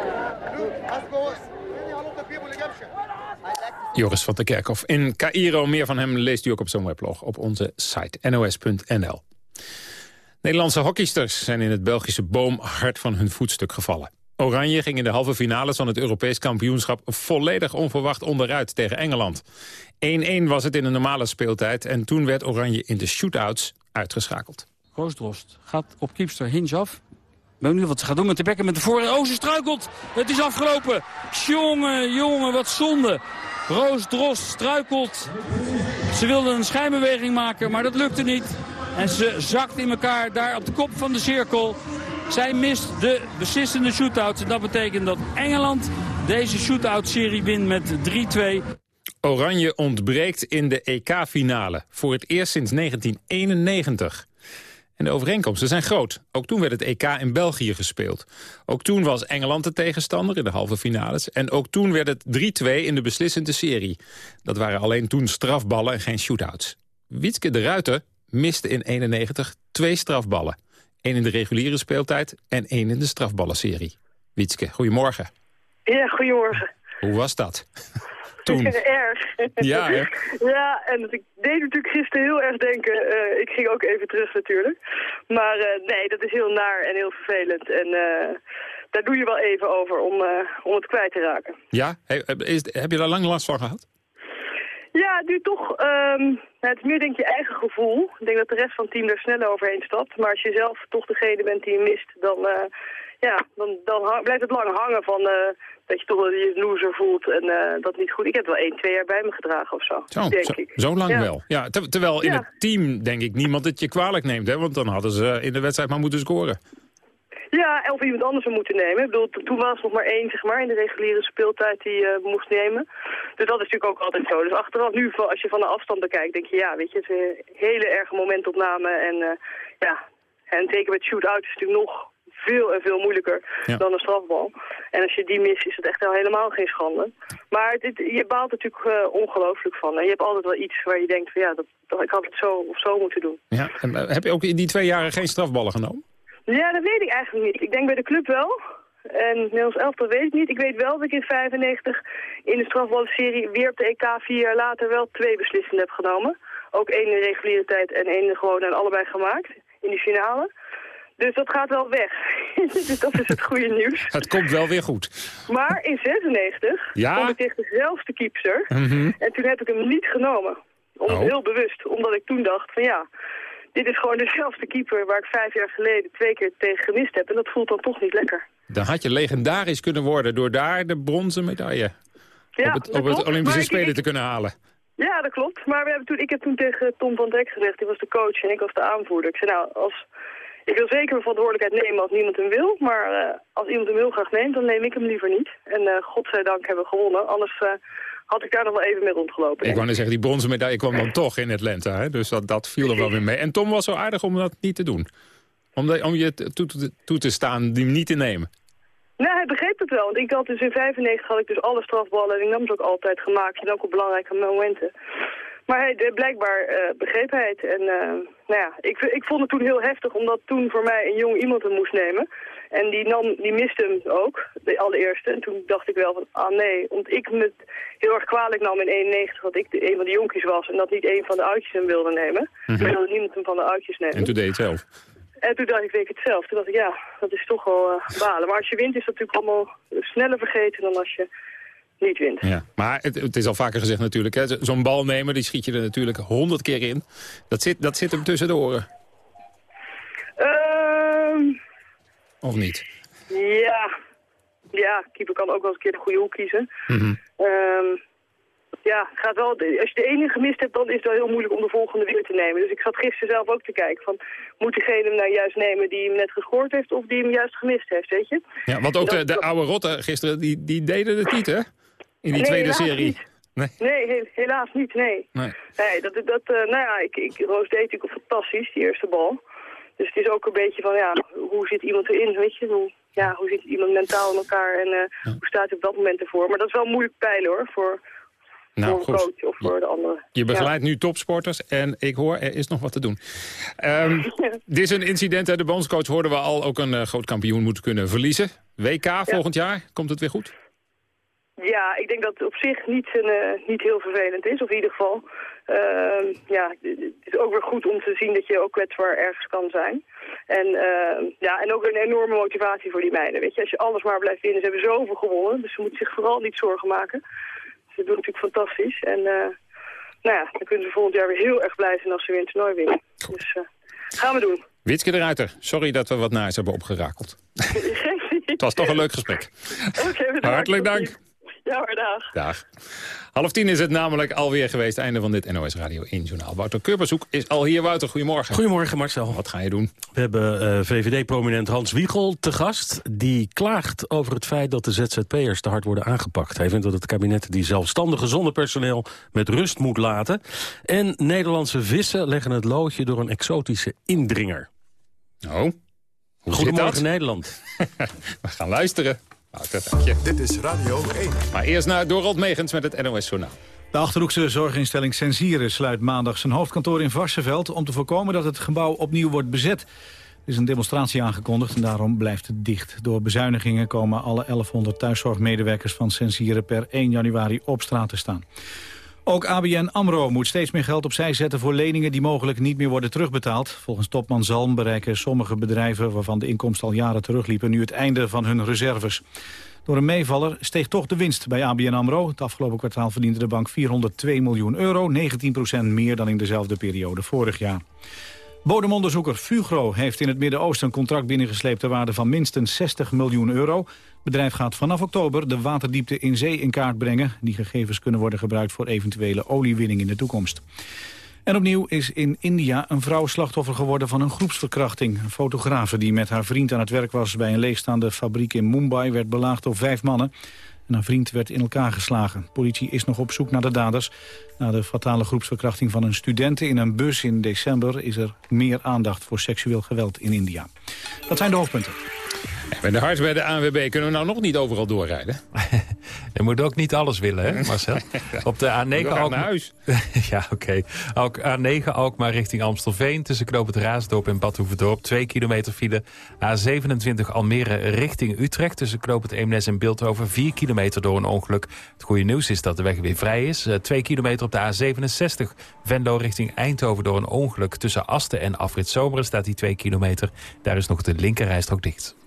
Joris van der Kerkhof in Cairo. Meer van hem leest u ook op zo'n weblog op onze site nos.nl. Nederlandse hockeysters zijn in het Belgische boom hard van hun voetstuk gevallen. Oranje ging in de halve finales van het Europees kampioenschap volledig onverwacht onderuit tegen Engeland. 1-1 was het in de normale speeltijd en toen werd Oranje in de shootouts uitgeschakeld. Roosdrost gaat op kiepster Hinge af. Ik ben benieuwd wat ze gaat doen met de bekken met de voor. Oh, ze struikelt. Het is afgelopen. Jongen, jongen, wat zonde. Roos Drost struikelt. Ze wilde een schijnbeweging maken, maar dat lukte niet. En ze zakt in elkaar daar op de kop van de cirkel. Zij mist de beslissende shootout. En dat betekent dat Engeland deze shootout-serie wint met 3-2. Oranje ontbreekt in de EK-finale. Voor het eerst sinds 1991. En de overeenkomsten zijn groot. Ook toen werd het EK in België gespeeld. Ook toen was Engeland de tegenstander in de halve finales. En ook toen werd het 3-2 in de beslissende serie. Dat waren alleen toen strafballen en geen shootouts. Wietske de Ruiter miste in 91 twee strafballen. Eén in de reguliere speeltijd en één in de strafballenserie. Wietske, goedemorgen. Ja, goedemorgen. Hoe was dat? Toen. (laughs) erg. Ja, hè? (laughs) Ja, en ik deed natuurlijk gisteren heel erg denken. Uh, ik ging ook even terug natuurlijk. Maar uh, nee, dat is heel naar en heel vervelend. En uh, daar doe je wel even over om, om het kwijt te raken. Ja? Is, heb je daar lang last van gehad? Ja, nu toch. Um, het is meer denk je eigen gevoel. Ik denk dat de rest van het team er sneller overheen stapt. Maar als je zelf toch degene bent die je mist, dan, uh, ja, dan, dan blijft het lang hangen van uh, dat je toch wel je loser voelt en uh, dat niet goed. Ik heb wel één, twee jaar bij me gedragen of zo, zo denk zo, ik. Zo lang ja. wel. Ja, ter, terwijl in Ja. het team denk ik niemand het je kwalijk neemt. Hè? Want dan hadden ze in de wedstrijd maar moeten scoren. Ja, of iemand anders moeten nemen. Ik bedoel, toen was er nog maar één, zeg maar, in de reguliere speeltijd die je moest nemen. Dus dat is natuurlijk ook altijd zo. Dus achteraf nu, als je van de afstand bekijkt, denk je, ja, weet je, het is een hele erge momentopname. En uh, ja, en zeker met shootout is het natuurlijk nog veel en veel moeilijker dan een strafbal. En als je die mist, is het echt helemaal geen schande. Maar dit, je baalt natuurlijk uh, ongelooflijk van. En je hebt altijd wel iets waar je denkt van ja, dat, dat, ik had het zo of zo moeten doen. Ja, en, heb je ook in die twee jaren geen strafballen genomen? Ja, dat weet ik eigenlijk niet. Ik denk bij de club wel. En Nederlands elftal weet ik niet. Ik weet wel dat ik in 95 in de strafballenserie weer op de EK vier jaar later wel twee beslissingen heb genomen. Ook één in de reguliere tijd en één gewoon en allebei gemaakt in die finale. Dus dat gaat wel weg. (laughs) dus dat is het goede nieuws. (laughs) Het komt wel weer goed. Maar in 96 ja? kwam ik tegen dezelfde keeper. Mhm. En toen heb ik hem niet genomen. Om, Oh. Heel bewust. Omdat ik toen dacht van ja, dit is gewoon dezelfde keeper waar ik vijf jaar geleden twee keer tegen gemist heb. En dat voelt dan toch niet lekker. Dan had je legendarisch kunnen worden door daar de bronzen medaille Ja, op het, op. Olympische ik- Spelen ik- te kunnen halen. Ja, dat klopt. Maar we hebben toen, ik heb toen tegen Tom van Dek gezegd, die was de coach en ik was de aanvoerder. Ik zei nou, als, ik wil zeker mijn verantwoordelijkheid nemen als niemand hem wil. Maar eh, als iemand hem heel graag neemt, dan neem ik hem liever niet. En eh godzijdank hebben we gewonnen. Anders eh, had ik daar nog wel even mee rondgelopen. Ik wou net zeggen, die bronzen medaille kwam dan toch in Atlanta. Hè? Dus dat, dat viel er wel weer mee. En Tom was zo aardig om dat niet te doen. Om, de- om je toe, te- toe te staan, die niet te nemen. Nou, hij begreep het wel. Want ik had dus in 95 had ik dus alle strafballen en ik nam ze ook altijd gemaakt. En ook op belangrijke momenten. Maar hij, blijkbaar eh, begreep hij het. En eh, nou ja, ik, ik vond het toen heel heftig omdat toen voor mij een jong iemand hem moest nemen. En die, nam, die miste hem ook, de allereerste. En toen dacht ik wel van, ah nee, omdat ik me heel erg kwalijk nam in 91 dat ik de, een van de jonkies was. En dat niet een van de oudjes hem wilde nemen. Mhm. Maar dat niemand hem van de oudjes nemen. En toen deed je het zelf. En toen dacht ik, weet ik het zelf. Toen dacht ik, ja, dat is toch wel eh, balen. Maar als je wint is dat natuurlijk allemaal sneller vergeten dan als je niet wint. Ja. Maar het, het is al vaker gezegd natuurlijk. Zo'n bal nemen, die schiet je er natuurlijk honderd keer in. Dat zit, dat zit hem tussen de oren. Ehm, Of niet? ja. Ja, keeper kan ook wel eens een keer de goede hoek kiezen. Mhm. Ehm, ja, gaat wel, als je de ene gemist hebt, dan is het wel heel moeilijk om de volgende weer te nemen. Dus ik zat gisteren zelf ook te kijken van, moet diegene hem nou juist nemen die hem net gescoord heeft of die hem juist gemist heeft, weet je? Ja, want ook de, de oude rotten gisteren, die, die deden het niet, hè? In die Nee, tweede serie. Nee. Nee, he- helaas niet, nee. Nee. Nee, dat, dat, eh, nou ja, ik, ik, Roos deed natuurlijk fantastisch, die eerste bal. Dus het is ook een beetje van, ja, hoe zit iemand erin, weet je? Hoe, ja, hoe zit iemand mentaal in elkaar en eh, hoe staat hij op dat moment ervoor? Maar dat is wel moeilijk peilen, hoor, voor, Nou, voor een coach of voor de andere. Je begeleidt nu topsporters en ik hoor, er is nog wat te doen. Ehm, (laughs) dit is een incident, hè. de bondscoach hoorden we al ook een eh, groot kampioen moeten kunnen verliezen. WK volgend jaar, komt het weer goed? Ja, ik denk dat het op zich niet, een, eh, niet heel vervelend is, of in ieder geval. ehm, ja, het is ook weer goed om te zien dat je ook kwetsbaar ergens kan zijn. En, ehm, ja, en ook een enorme motivatie voor die meiden. Weet je, als je alles maar blijft winnen, ze hebben zoveel gewonnen. Dus ze moeten zich vooral niet zorgen maken. Ze doen natuurlijk fantastisch. En eh, nou ja, dan kunnen ze volgend jaar weer heel erg blij zijn als ze weer een toernooi winnen. Dus eh, gaan we doen. Witske de Ruiter, sorry dat we wat naast hebben opgerakeld. (laughs) Het was toch een leuk gesprek. Oké, bedankt. Hartelijk dank. Ja, dag. Dag. Half tien is het namelijk alweer geweest. Einde van dit NOS Radio 1 journaal. Wouter Kurbershoek is al hier. Wouter, goedemorgen. Goedemorgen Marcel. Wat ga je doen? We hebben eh, VVD-prominent Hans Wiegel te gast. Die klaagt over het feit dat de ZZP'ers te hard worden aangepakt. Hij vindt dat het kabinet die zelfstandige zonnepersoneel met rust moet laten. En Nederlandse vissen leggen het loodje door een exotische indringer. Oh, hoe Goedemorgen zit dat? Nederland. (laughs) We gaan luisteren. Wouter, dank je. Dit is Radio 1. Maar eerst naar Dorald Megens met het NOS Journaal. De Achterhoekse zorginstelling Sensieren sluit maandag zijn hoofdkantoor in Varsenveld... om te voorkomen dat het gebouw opnieuw wordt bezet. Er is een demonstratie aangekondigd en daarom blijft het dicht. Door bezuinigingen komen alle 1100 thuiszorgmedewerkers van Sensieren per 1 januari op straat te staan. Ook ABN AMRO moet steeds meer geld opzij zetten voor leningen die mogelijk niet meer worden terugbetaald. Volgens topman Zalm bereiken sommige bedrijven waarvan de inkomsten al jaren terugliepen nu het einde van hun reserves. Door een meevaller steeg toch de winst bij ABN AMRO. Het afgelopen kwartaal verdiende de bank 402 miljoen euro, 19% meer dan in dezelfde periode vorig jaar. Bodemonderzoeker Fugro heeft in het Midden-Oosten een contract binnengesleept ter waarde van minstens 60 miljoen euro. Bedrijf gaat vanaf oktober de waterdiepte in zee in kaart brengen. Die gegevens kunnen worden gebruikt voor eventuele oliewinning in de toekomst. En opnieuw is in India een vrouw slachtoffer geworden van een groepsverkrachting. Een fotografe die met haar vriend aan het werk was bij een leegstaande fabriek in Mumbai werd belaagd door vijf mannen. En haar vriend werd in elkaar geslagen. Politie is nog op zoek naar de daders. Na de fatale groepsverkrachting van een studente in een bus in december... is er meer aandacht voor seksueel geweld in India. Dat zijn de hoofdpunten. Met de hart bij de ANWB kunnen we nou nog niet overal doorrijden. (laughs) Je moet ook niet alles willen, hè, Marcel? (laughs) Op de A9 ook naar huis. (laughs) ja, oké. Ook A9 ook maar richting Amstelveen. Tussen Knoop het Raasdorp en Bad Hoeverdorp. 2 kilometer file. A27 Almere richting Utrecht. Tussen Knoop het Eemnes en Beeldhoven. 4 kilometer door een ongeluk. Het goede nieuws is dat de weg weer vrij is. 2 kilometer op de A67. Venlo richting Eindhoven door een ongeluk. Tussen Asten en Afrit Zomeren staat die 2 kilometer. Daar is nog de linkerrijstrook dicht.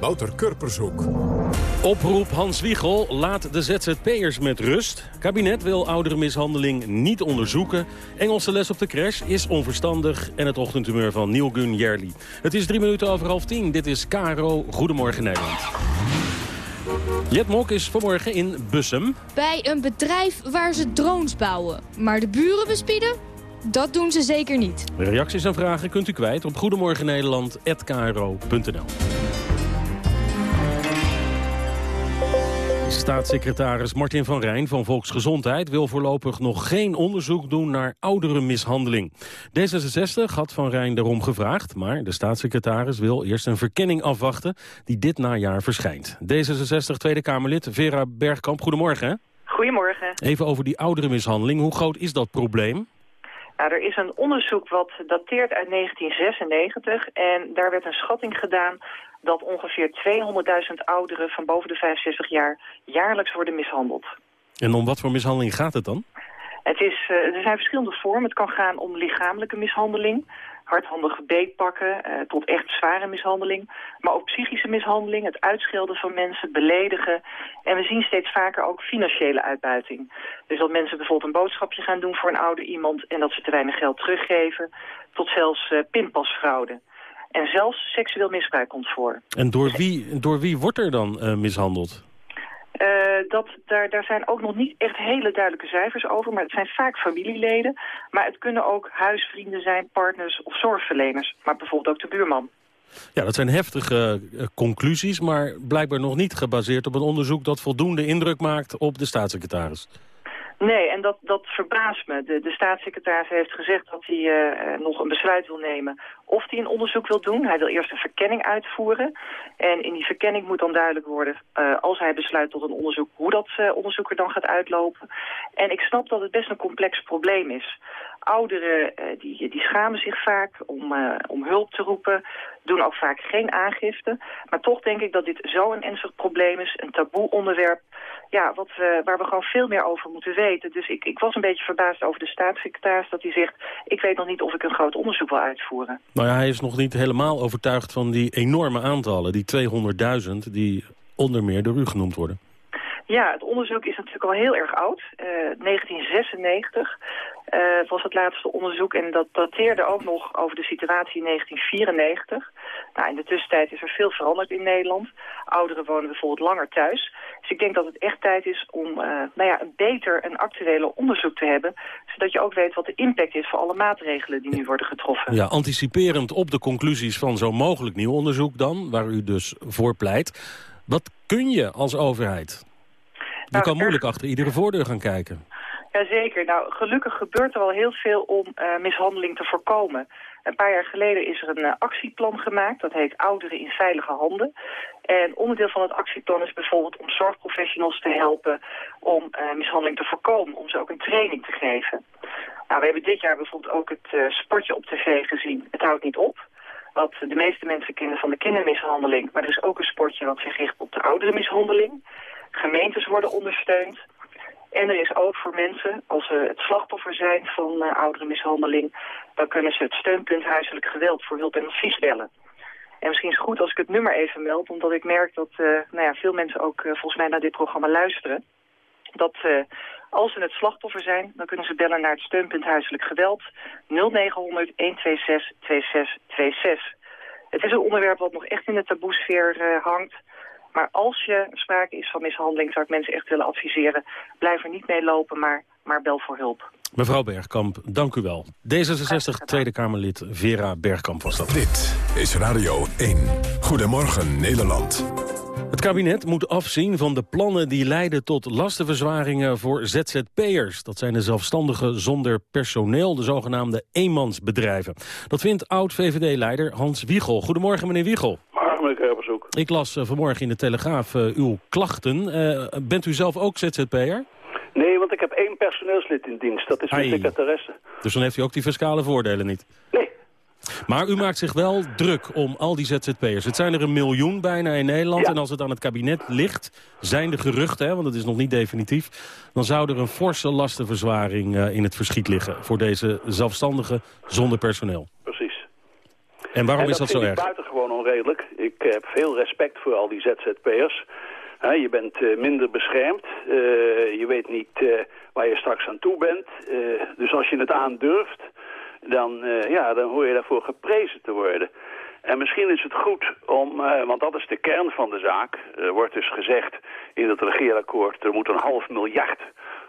Wouter Kurpershoek. Oproep Hans Wiegel, laat de ZZP'ers met rust. Kabinet wil ouderenmishandeling niet onderzoeken. Engelse les op de crash is onverstandig. En het ochtendhumeur van Neil Gunn Jerli. Het is drie minuten over half tien. Dit is KRO Goedemorgen Nederland. Jet Mok is vanmorgen in Bussum. Bij een bedrijf waar ze drones bouwen. Maar de buren bespieden? Dat doen ze zeker niet. Reacties en vragen kunt u kwijt op goedemorgennederland.kro.nl. Staatssecretaris Martin van Rijn van Volksgezondheid wil voorlopig nog geen onderzoek doen naar ouderenmishandeling. D66 had Van Rijn daarom gevraagd, maar de staatssecretaris wil eerst een verkenning afwachten die dit najaar verschijnt. D66 Tweede Kamerlid Vera Bergkamp, goedemorgen. Goedemorgen. Even over die ouderenmishandeling. Hoe groot is dat probleem? Nou, er is een onderzoek wat dateert uit 1996 en daar werd een schatting gedaan dat ongeveer 200.000 ouderen van boven de 65 jaar jaarlijks worden mishandeld. En om wat voor mishandeling gaat het dan? Het is, uh, er zijn verschillende vormen. Het kan gaan om lichamelijke mishandeling, hardhandige beetpakken, uh, tot echt zware mishandeling. Maar ook psychische mishandeling, het uitschelden van mensen, beledigen. En we zien steeds vaker ook financiële uitbuiting. Dus dat mensen bijvoorbeeld een boodschapje gaan doen voor een ouder iemand... en dat ze te weinig geld teruggeven, tot zelfs uh, pinpasfraude. En zelfs seksueel misbruik komt voor. En door wie, door wie wordt er dan uh, mishandeld? Uh, dat, daar, daar zijn ook nog niet echt hele duidelijke cijfers over, maar het zijn vaak familieleden. Maar het kunnen ook huisvrienden zijn, partners of zorgverleners, maar bijvoorbeeld ook de buurman. Ja, dat zijn heftige uh, conclusies, maar blijkbaar nog niet gebaseerd op een onderzoek dat voldoende indruk maakt op de staatssecretaris. Nee, en dat, dat verbaast me. De, de staatssecretaris heeft gezegd dat hij uh, nog een besluit wil nemen of hij een onderzoek wil doen. Hij wil eerst een verkenning uitvoeren. En in die verkenning moet dan duidelijk worden, uh, als hij besluit tot een onderzoek, hoe dat onderzoek er dan gaat uitlopen. En ik snap dat het best een complex probleem is. Ouderen die, die schamen zich vaak om, om hulp te roepen, doen ook vaak geen aangifte. Maar toch denk ik dat dit zo'n ernstig probleem is, een taboe onderwerp, ja, wat we, waar we gewoon veel meer over moeten weten. Dus ik, ik was een beetje verbaasd over de staatssecretaris dat hij zegt... ik weet nog niet of ik een groot onderzoek wil uitvoeren. Nou ja, hij is nog niet helemaal overtuigd van die enorme aantallen, die 200.000... die onder meer door u genoemd worden. Ja, het onderzoek is natuurlijk al heel erg oud. Uh, 1996 uh, was het laatste onderzoek en dat dateerde ook nog over de situatie in 1994. Nou, in de tussentijd is er veel veranderd in Nederland. Ouderen wonen bijvoorbeeld langer thuis. Dus ik denk dat het echt tijd is om uh, nou ja, een beter en actuele onderzoek te hebben... zodat je ook weet wat de impact is voor alle maatregelen die nu worden getroffen. Ja, anticiperend op de conclusies van zo'n mogelijk nieuw onderzoek dan... waar u dus voor pleit. Wat kun je als overheid? Je nou, kan moeilijk er... achter iedere voordeur gaan kijken. Jazeker. Nou, gelukkig gebeurt er al heel veel om uh, mishandeling te voorkomen. Een paar jaar geleden is er een uh, actieplan gemaakt. Dat heet Ouderen in Veilige Handen. En onderdeel van het actieplan is bijvoorbeeld om zorgprofessionals te helpen om uh, mishandeling te voorkomen. Om ze ook een training te geven. Nou, we hebben dit jaar bijvoorbeeld ook het sportje op tv gezien. Het houdt niet op. Wat de meeste mensen kennen van de kindermishandeling. Maar er is ook een sportje wat zich richt op de ouderenmishandeling. Gemeentes worden ondersteund. En er is ook voor mensen, als ze het slachtoffer zijn van uh, ouderenmishandeling... dan kunnen ze het steunpunt huiselijk geweld voor hulp en advies bellen. En misschien is het goed als ik het nummer even meld... omdat ik merk dat uh, nou ja, veel mensen ook uh, volgens mij naar dit programma luisteren. Dat als ze het slachtoffer zijn, dan kunnen ze bellen naar het steunpunt huiselijk geweld... 0900 126 2626. Het is een onderwerp wat nog echt in de taboesfeer hangt... Maar als je sprake is van mishandeling, zou ik mensen echt willen adviseren... blijf er niet mee lopen, maar, maar bel voor hulp. Mevrouw Bergkamp, dank u wel. D66 Tweede Kamerlid Vera Bergkamp was dat. Dit is Radio 1. Goedemorgen Nederland. Het kabinet moet afzien van de plannen die leiden tot lastenverzwaringen voor ZZP'ers. Dat zijn de zelfstandigen zonder personeel, de zogenaamde eenmansbedrijven. Dat vindt oud-VVD-leider Hans Wiegel. Goedemorgen, meneer Wiegel. Ik las uh, vanmorgen in de Telegraaf uh, uw klachten. Uh, bent u zelf ook ZZP'er? Nee, want ik heb één personeelslid in dienst. Dat is mijn secretaresse. Dus dan heeft u ook die fiscale voordelen niet? Nee. Maar u maakt zich wel druk om al die ZZP'ers. Het zijn er een miljoen bijna in Nederland. Ja. En als het aan het kabinet ligt, zijn de geruchten, hè, want het is nog niet definitief... dan zou er een forse lastenverzwaring uh, in het verschiet liggen... voor deze zelfstandigen zonder personeel. En waarom en is dat zo erg? Dat vind ik buitengewoon onredelijk. Ik heb veel respect voor al die ZZP'ers. Je bent uh, minder beschermd. Uh, je weet niet waar je straks aan toe bent. dus als je het aandurft, dan, ja, dan hoor je daarvoor geprezen te worden. En misschien is het goed om, want dat is de kern van de zaak. Er wordt dus gezegd in het regeerakkoord, er moet een half miljard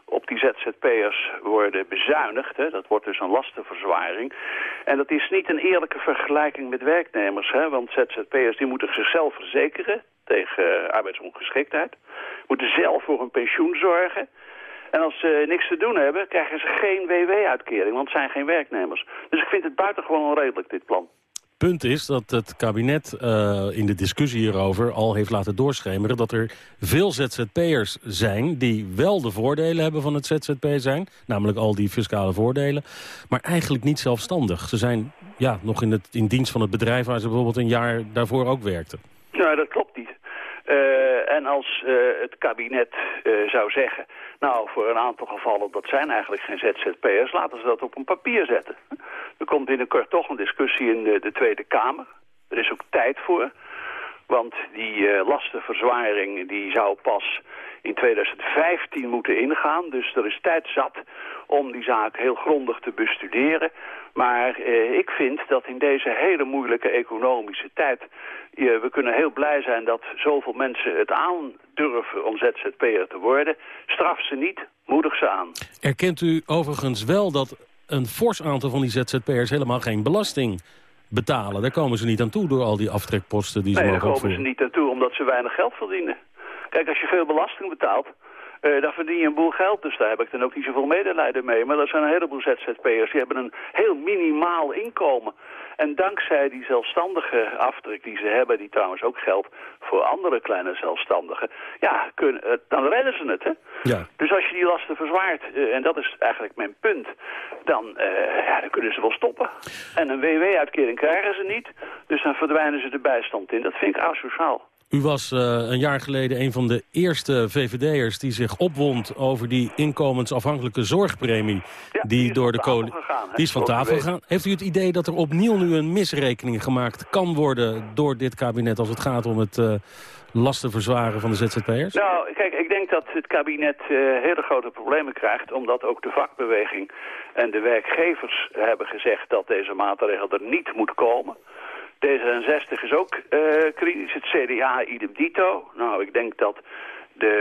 op die ZZP'ers worden bezuinigd. Hè. Dat wordt dus een lastenverzwaring. En dat is niet een eerlijke vergelijking met werknemers. Hè, want ZZP'ers die moeten zichzelf verzekeren tegen uh, arbeidsongeschiktheid. Moeten zelf voor hun pensioen zorgen. En als ze niks te doen hebben, krijgen ze geen WW-uitkering, want het zijn geen werknemers. Dus ik vind het buitengewoon onredelijk, dit plan. Punt is dat het kabinet uh, in de discussie hierover al heeft laten doorschemeren... dat er veel ZZP'ers zijn die wel de voordelen hebben van het ZZP zijn. Namelijk al die fiscale voordelen. Maar eigenlijk niet zelfstandig. Ze zijn ja, nog in, het, in dienst van het bedrijf waar ze bijvoorbeeld een jaar daarvoor ook werkten. Nou, dat klopt niet. Uh, en als uh, het kabinet uh, zou zeggen... nou, voor een aantal gevallen, dat zijn eigenlijk geen ZZP'ers... laten ze dat op een papier zetten. Er komt binnenkort toch een discussie in de, de Tweede Kamer. Er is ook tijd voor. Want die lastenverzwaring die zou pas in 2015 moeten ingaan. Dus er is tijd zat om die zaak heel grondig te bestuderen. Maar eh, ik vind dat in deze hele moeilijke economische tijd... Eh, we kunnen heel blij zijn dat zoveel mensen het aandurven om ZZP'er te worden. Straf ze niet, moedig ze aan. Erkent u overigens wel dat een fors aantal van die ZZP'ers helemaal geen belasting betalen? Daar komen ze niet aan toe door al die aftrekposten die ze nee, mogen daar komen ze niet aan toe omdat ze weinig geld verdienen. Kijk, als je veel belasting betaalt, uh, dan verdien je een boel geld. Dus daar heb ik dan ook niet zoveel medelijden mee. Maar er zijn een heleboel ZZP'ers die hebben een heel minimaal inkomen. En dankzij die zelfstandige aftrek die ze hebben, die trouwens ook geldt voor andere kleine zelfstandigen, ja, kunnen, uh, dan redden ze het. Hè? Ja. Dus als je die lasten verzwaart, uh, en dat is eigenlijk mijn punt, dan, ja, dan kunnen ze wel stoppen. En een WW-uitkering krijgen ze niet, dus dan verdwijnen ze de bijstand in. Dat vind ik asociaal. U was uh, een jaar geleden een van de eerste VVD'ers die zich opwond over die inkomensafhankelijke zorgpremie. Ja, die, die door de koning. Die is van tafel gegaan. Heeft u het idee dat er opnieuw nu een misrekening gemaakt kan worden door dit kabinet als het gaat om het uh, lastenverzwaren van de ZZP'ers? Nou, kijk, ik denk dat het kabinet uh, hele grote problemen krijgt omdat ook de vakbeweging en de werkgevers hebben gezegd dat deze maatregel er niet moet komen. D66 is ook uh, kritisch, het CDA idem dito. Nou, ik denk dat de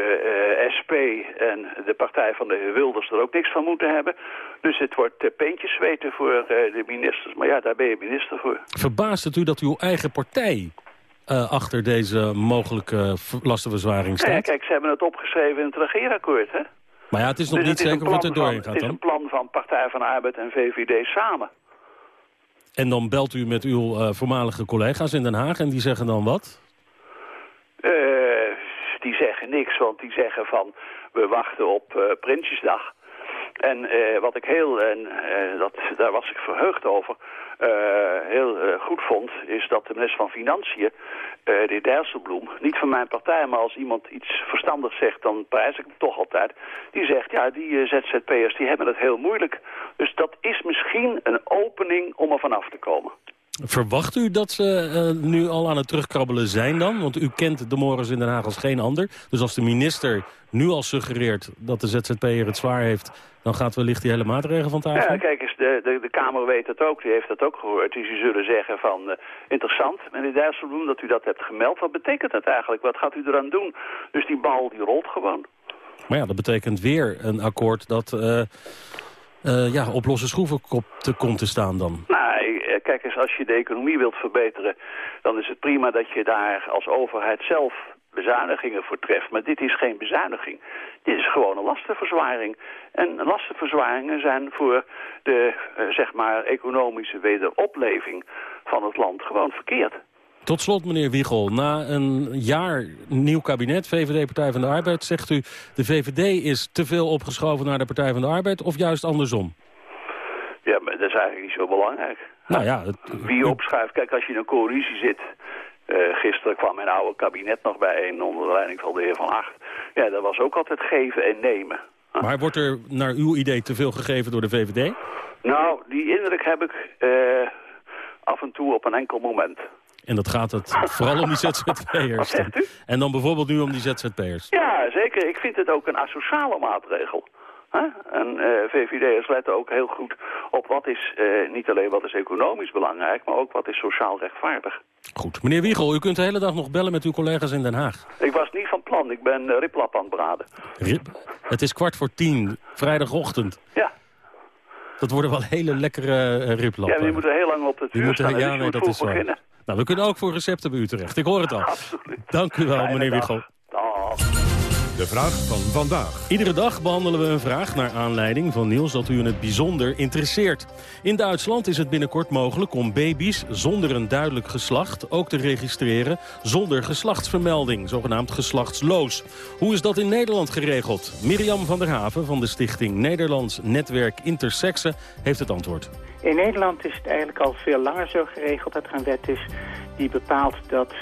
uh, SP en de partij van de heer Wilders er ook niks van moeten hebben. Dus het wordt uh, peentjes zweten voor uh, de ministers. Maar ja, daar ben je minister voor. Verbaast het u dat uw eigen partij achter deze mogelijke lastenverzwaring staat? Ja, kijk, ze hebben het opgeschreven in het regeerakkoord, hè? Maar ja, het is nog dus niet zeker of het er doorheen gaat Het is een plan van Partij van de Arbeid en VVD samen. En dan belt u met uw uh, voormalige collega's in Den Haag en die zeggen dan wat? Uh, die zeggen niks, want die zeggen van we wachten op uh, Prinsjesdag. En uh, wat ik heel, en uh, dat, daar was ik verheugd over, uh, heel goed vond, is dat de minister van Financiën, de heer Dijsselbloem, niet van mijn partij, maar als iemand iets verstandigs zegt, dan prijs ik hem toch altijd. Die zegt, ja, die ZZP'ers die hebben het heel moeilijk. Dus dat is misschien een opening om er vanaf te komen. Verwacht u dat ze uh, nu al aan het terugkrabbelen zijn dan? Want u kent de morgens in Den Haag als geen ander. Dus als de minister nu al suggereert dat de ZZP'er het zwaar heeft... dan gaat wellicht die hele maatregel van tafel? Ja, kijk eens, de, de, de Kamer weet dat ook. Die heeft dat ook gehoord. Dus die zullen zeggen van, uh, interessant, meneer Dijsselbloem, dat u dat hebt gemeld. Wat betekent dat eigenlijk? Wat gaat u eraan doen? Dus die bal, die rolt gewoon. Maar ja, dat betekent weer een akkoord dat... Uh, ja, op losse schroeven te, komt te staan dan? Nou, eh, kijk eens, als je de economie wilt verbeteren... dan is het prima dat je daar als overheid zelf bezuinigingen voor treft. Maar dit is geen bezuiniging. Dit is gewoon een lastenverzwaring. En lastenverzwaringen zijn voor de, uh, zeg maar, economische wederopleving van het land gewoon verkeerd. Tot slot, meneer Wiegel, na een jaar nieuw kabinet, VVD Partij van de Arbeid, zegt u... de VVD is te veel opgeschoven naar de Partij van de Arbeid of juist andersom? Ja, maar dat is eigenlijk niet zo belangrijk. Nou ja, Wie opschuift, kijk, als je in een coalitie zit... Uh, gisteren kwam mijn oude kabinet nog bijeen onder de leiding van de heer Van Acht. Ja, dat was ook altijd geven en nemen. Maar wordt er naar uw idee te veel gegeven door de VVD? Nou, die indruk heb ik uh, af en toe op een enkel moment. En dat gaat het vooral om die ZZP'ers. (laughs) En dan bijvoorbeeld nu om die ZZP'ers. Ja, zeker. Ik vind het ook een asociale maatregel. En uh, VVD'ers letten ook heel goed op wat is, uh, niet alleen wat is economisch belangrijk, maar ook wat is sociaal rechtvaardig. Goed. Meneer Wiegel, u kunt de hele dag nog bellen met uw collega's in Den Haag. Ik was niet van plan. Ik ben uh, riplap aan het braden. Rip? Het is kwart voor tien, vrijdagochtend. Ja. Dat worden wel hele lekkere uh, riplappen. Ja, die moeten heel lang op het vuur staan. Ja, nee, dat is beginnen. Nou, we kunnen ook voor recepten bij u terecht. Ik hoor het al. (laughs) Absoluut. Dank u wel, meneer Wiegel. De vraag van vandaag. Iedere dag behandelen we een vraag naar aanleiding van nieuws dat u in het bijzonder interesseert. In Duitsland is het binnenkort mogelijk om baby's zonder een duidelijk geslacht ook te registreren zonder geslachtsvermelding, zogenaamd geslachtsloos. Hoe is dat in Nederland geregeld? Mirjam van der Haven van de stichting Nederlands Netwerk Intersexe heeft het antwoord. In Nederland is het eigenlijk al veel langer zo geregeld dat er een wet is die bepaalt dat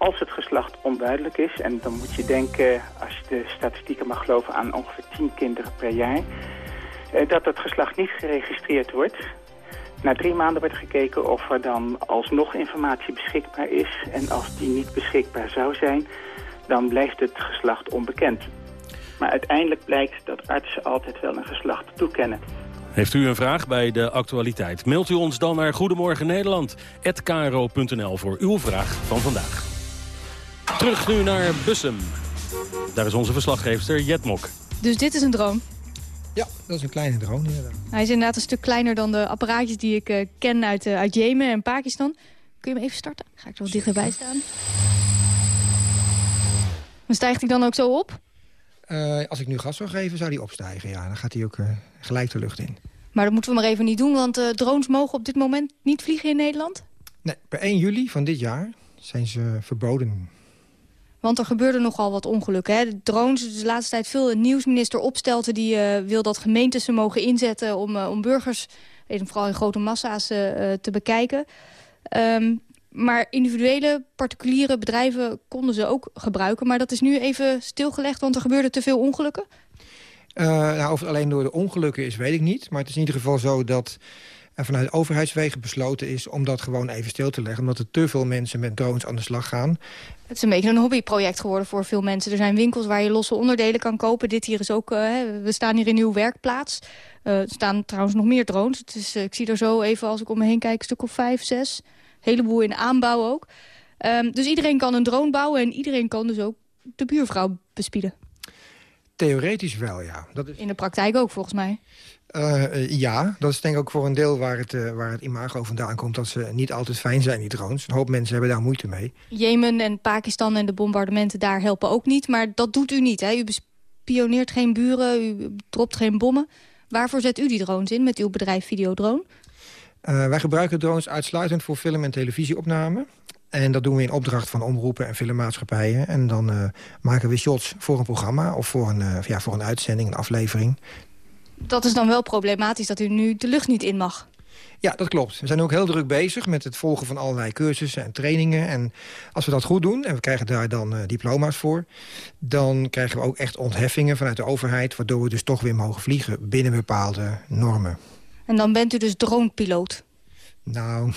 als het geslacht onduidelijk is... en dan moet je denken, als je de statistieken mag geloven... aan ongeveer 10 kinderen per jaar... Eh, dat het geslacht niet geregistreerd wordt. Na drie maanden wordt gekeken of er dan alsnog informatie beschikbaar is. En als die niet beschikbaar zou zijn, dan blijft het geslacht onbekend. Maar uiteindelijk blijkt dat artsen altijd wel een geslacht toekennen. Heeft u een vraag bij de actualiteit? Mailt u ons dan naar Goedemorgen Nederland, voor uw vraag van vandaag. Terug nu naar Bussum. Daar is onze verslaggever Jet Mok. Dus dit is een drone? Ja, dat is een kleine drone inderdaad. Hij is inderdaad een stuk kleiner dan de apparaatjes die ik uh, ken uit, uh, uit Jemen en Pakistan. Kun je hem even starten? Ga ik er wat dichterbij staan. Dan stijgt hij dan ook zo op? Uh, als ik nu gas zou geven, zou hij opstijgen. Ja, dan gaat hij ook gelijk de lucht in. Maar dat moeten we maar even niet doen, want drones mogen op dit moment niet vliegen in Nederland? Nee, per 1 juli van dit jaar zijn ze verboden. Want er gebeurde nogal wat ongelukken. Hè? De drones, dus de laatste tijd veel. Nieuwsminister opstelte die uh, wil dat gemeentes ze mogen inzetten... om, uh, om burgers, vooral in grote massa's, uh, te bekijken. Um, maar individuele, particuliere bedrijven konden ze ook gebruiken. Maar dat is nu even stilgelegd, want er gebeurde te veel ongelukken? nou, of het alleen door de ongelukken is, weet ik niet. Maar het is in ieder geval zo dat en vanuit overheidswegen besloten is om dat gewoon even stil te leggen. Omdat er te veel mensen met drones aan de slag gaan. Het is een beetje een hobbyproject geworden voor veel mensen. Er zijn winkels waar je losse onderdelen kan kopen. Dit hier is ook, uh, we staan hier in uw werkplaats. Uh, er staan trouwens nog meer drones. Het is, uh, ik zie er zo even, als ik om me heen kijk, een stuk of vijf, zes. Heleboel in aanbouw ook. Um, dus iedereen kan een drone bouwen en iedereen kan dus ook de buurvrouw bespieden. Theoretisch wel, ja. Dat is... In de praktijk ook, volgens mij. Uh, ja, dat is denk ik ook voor een deel waar het, uh, waar het imago vandaan komt... dat ze niet altijd fijn zijn, die drones. Een hoop mensen hebben daar moeite mee. Jemen en Pakistan en de bombardementen daar helpen ook niet. Maar dat doet u niet, hè? U bespioneert geen buren, u dropt geen bommen. Waarvoor zet u die drones in met uw bedrijf Videodrone? Uh, wij gebruiken drones uitsluitend voor film- en televisieopname. En dat doen we in opdracht van omroepen en filmmaatschappijen. En dan uh, maken we shots voor een programma of voor een, uh, ja, voor een uitzending, een aflevering. Dat is dan wel problematisch dat u nu de lucht niet in mag. Ja, dat klopt. We zijn ook heel druk bezig met het volgen van allerlei cursussen en trainingen. En als we dat goed doen, en we krijgen daar dan uh, diploma's voor... dan krijgen we ook echt ontheffingen vanuit de overheid... waardoor we dus toch weer mogen vliegen binnen bepaalde normen. En dan bent u dus dronepiloot? Nou,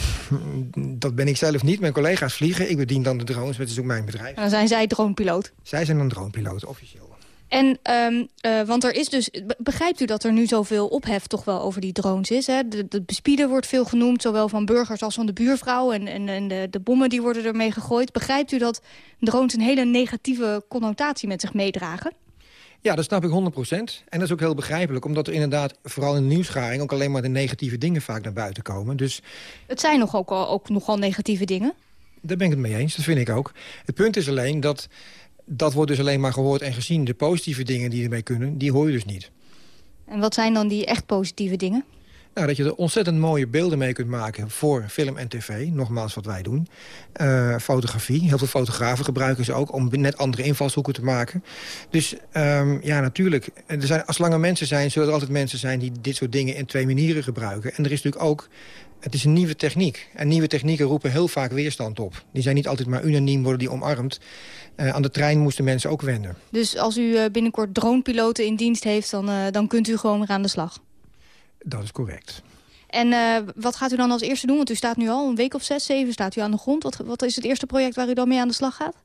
(laughs) dat ben ik zelf niet. Mijn collega's vliegen. Ik bedien dan de drones, met is ook mijn bedrijf. En dan zijn zij dronepiloot? Zij zijn dan dronepiloot, officieel. En, um, uh, want er is dus, begrijpt u dat er nu zoveel ophef toch wel over die drones is? Hè? De, de bespieden wordt veel genoemd, zowel van burgers als van de buurvrouw. En, en, en de, de, bommen die worden ermee gegooid. Begrijpt u dat drones een hele negatieve connotatie met zich meedragen? Ja, dat snap ik 100% En dat is ook heel begrijpelijk, omdat er inderdaad... vooral in de nieuwsgaring ook alleen maar de negatieve dingen vaak naar buiten komen. Dus Het zijn nog ook, ook nogal negatieve dingen. daar ben ik het mee eens, dat vind ik ook. Het punt is alleen dat... dat wordt dus alleen maar gehoord en gezien. De positieve dingen die ermee kunnen, die hoor je dus niet. En wat zijn dan die echt positieve dingen? Nou, dat je er ontzettend mooie beelden mee kunt maken voor film en tv. Nogmaals wat wij doen. Eh, fotografie. Heel veel fotografen gebruiken ze ook om net andere invalshoeken te maken. Dus ehm, ja, natuurlijk. Er zijn, als lange mensen zijn, zullen er altijd mensen zijn... die dit soort dingen in twee manieren gebruiken. En er is natuurlijk ook... Het is een nieuwe techniek. En nieuwe technieken roepen heel vaak weerstand op. Die zijn niet altijd maar unaniem, worden die omarmd. Eh, aan de trein moesten mensen ook wennen. Dus als u eh, binnenkort dronepiloten in dienst heeft, dan, dan kunt u gewoon weer aan de slag. Dat is correct. En eh, wat gaat u dan als eerste doen? Want u staat nu al een week of zes, zeven staat u aan de grond. Wat, wat is het eerste project waar u dan mee aan de slag gaat?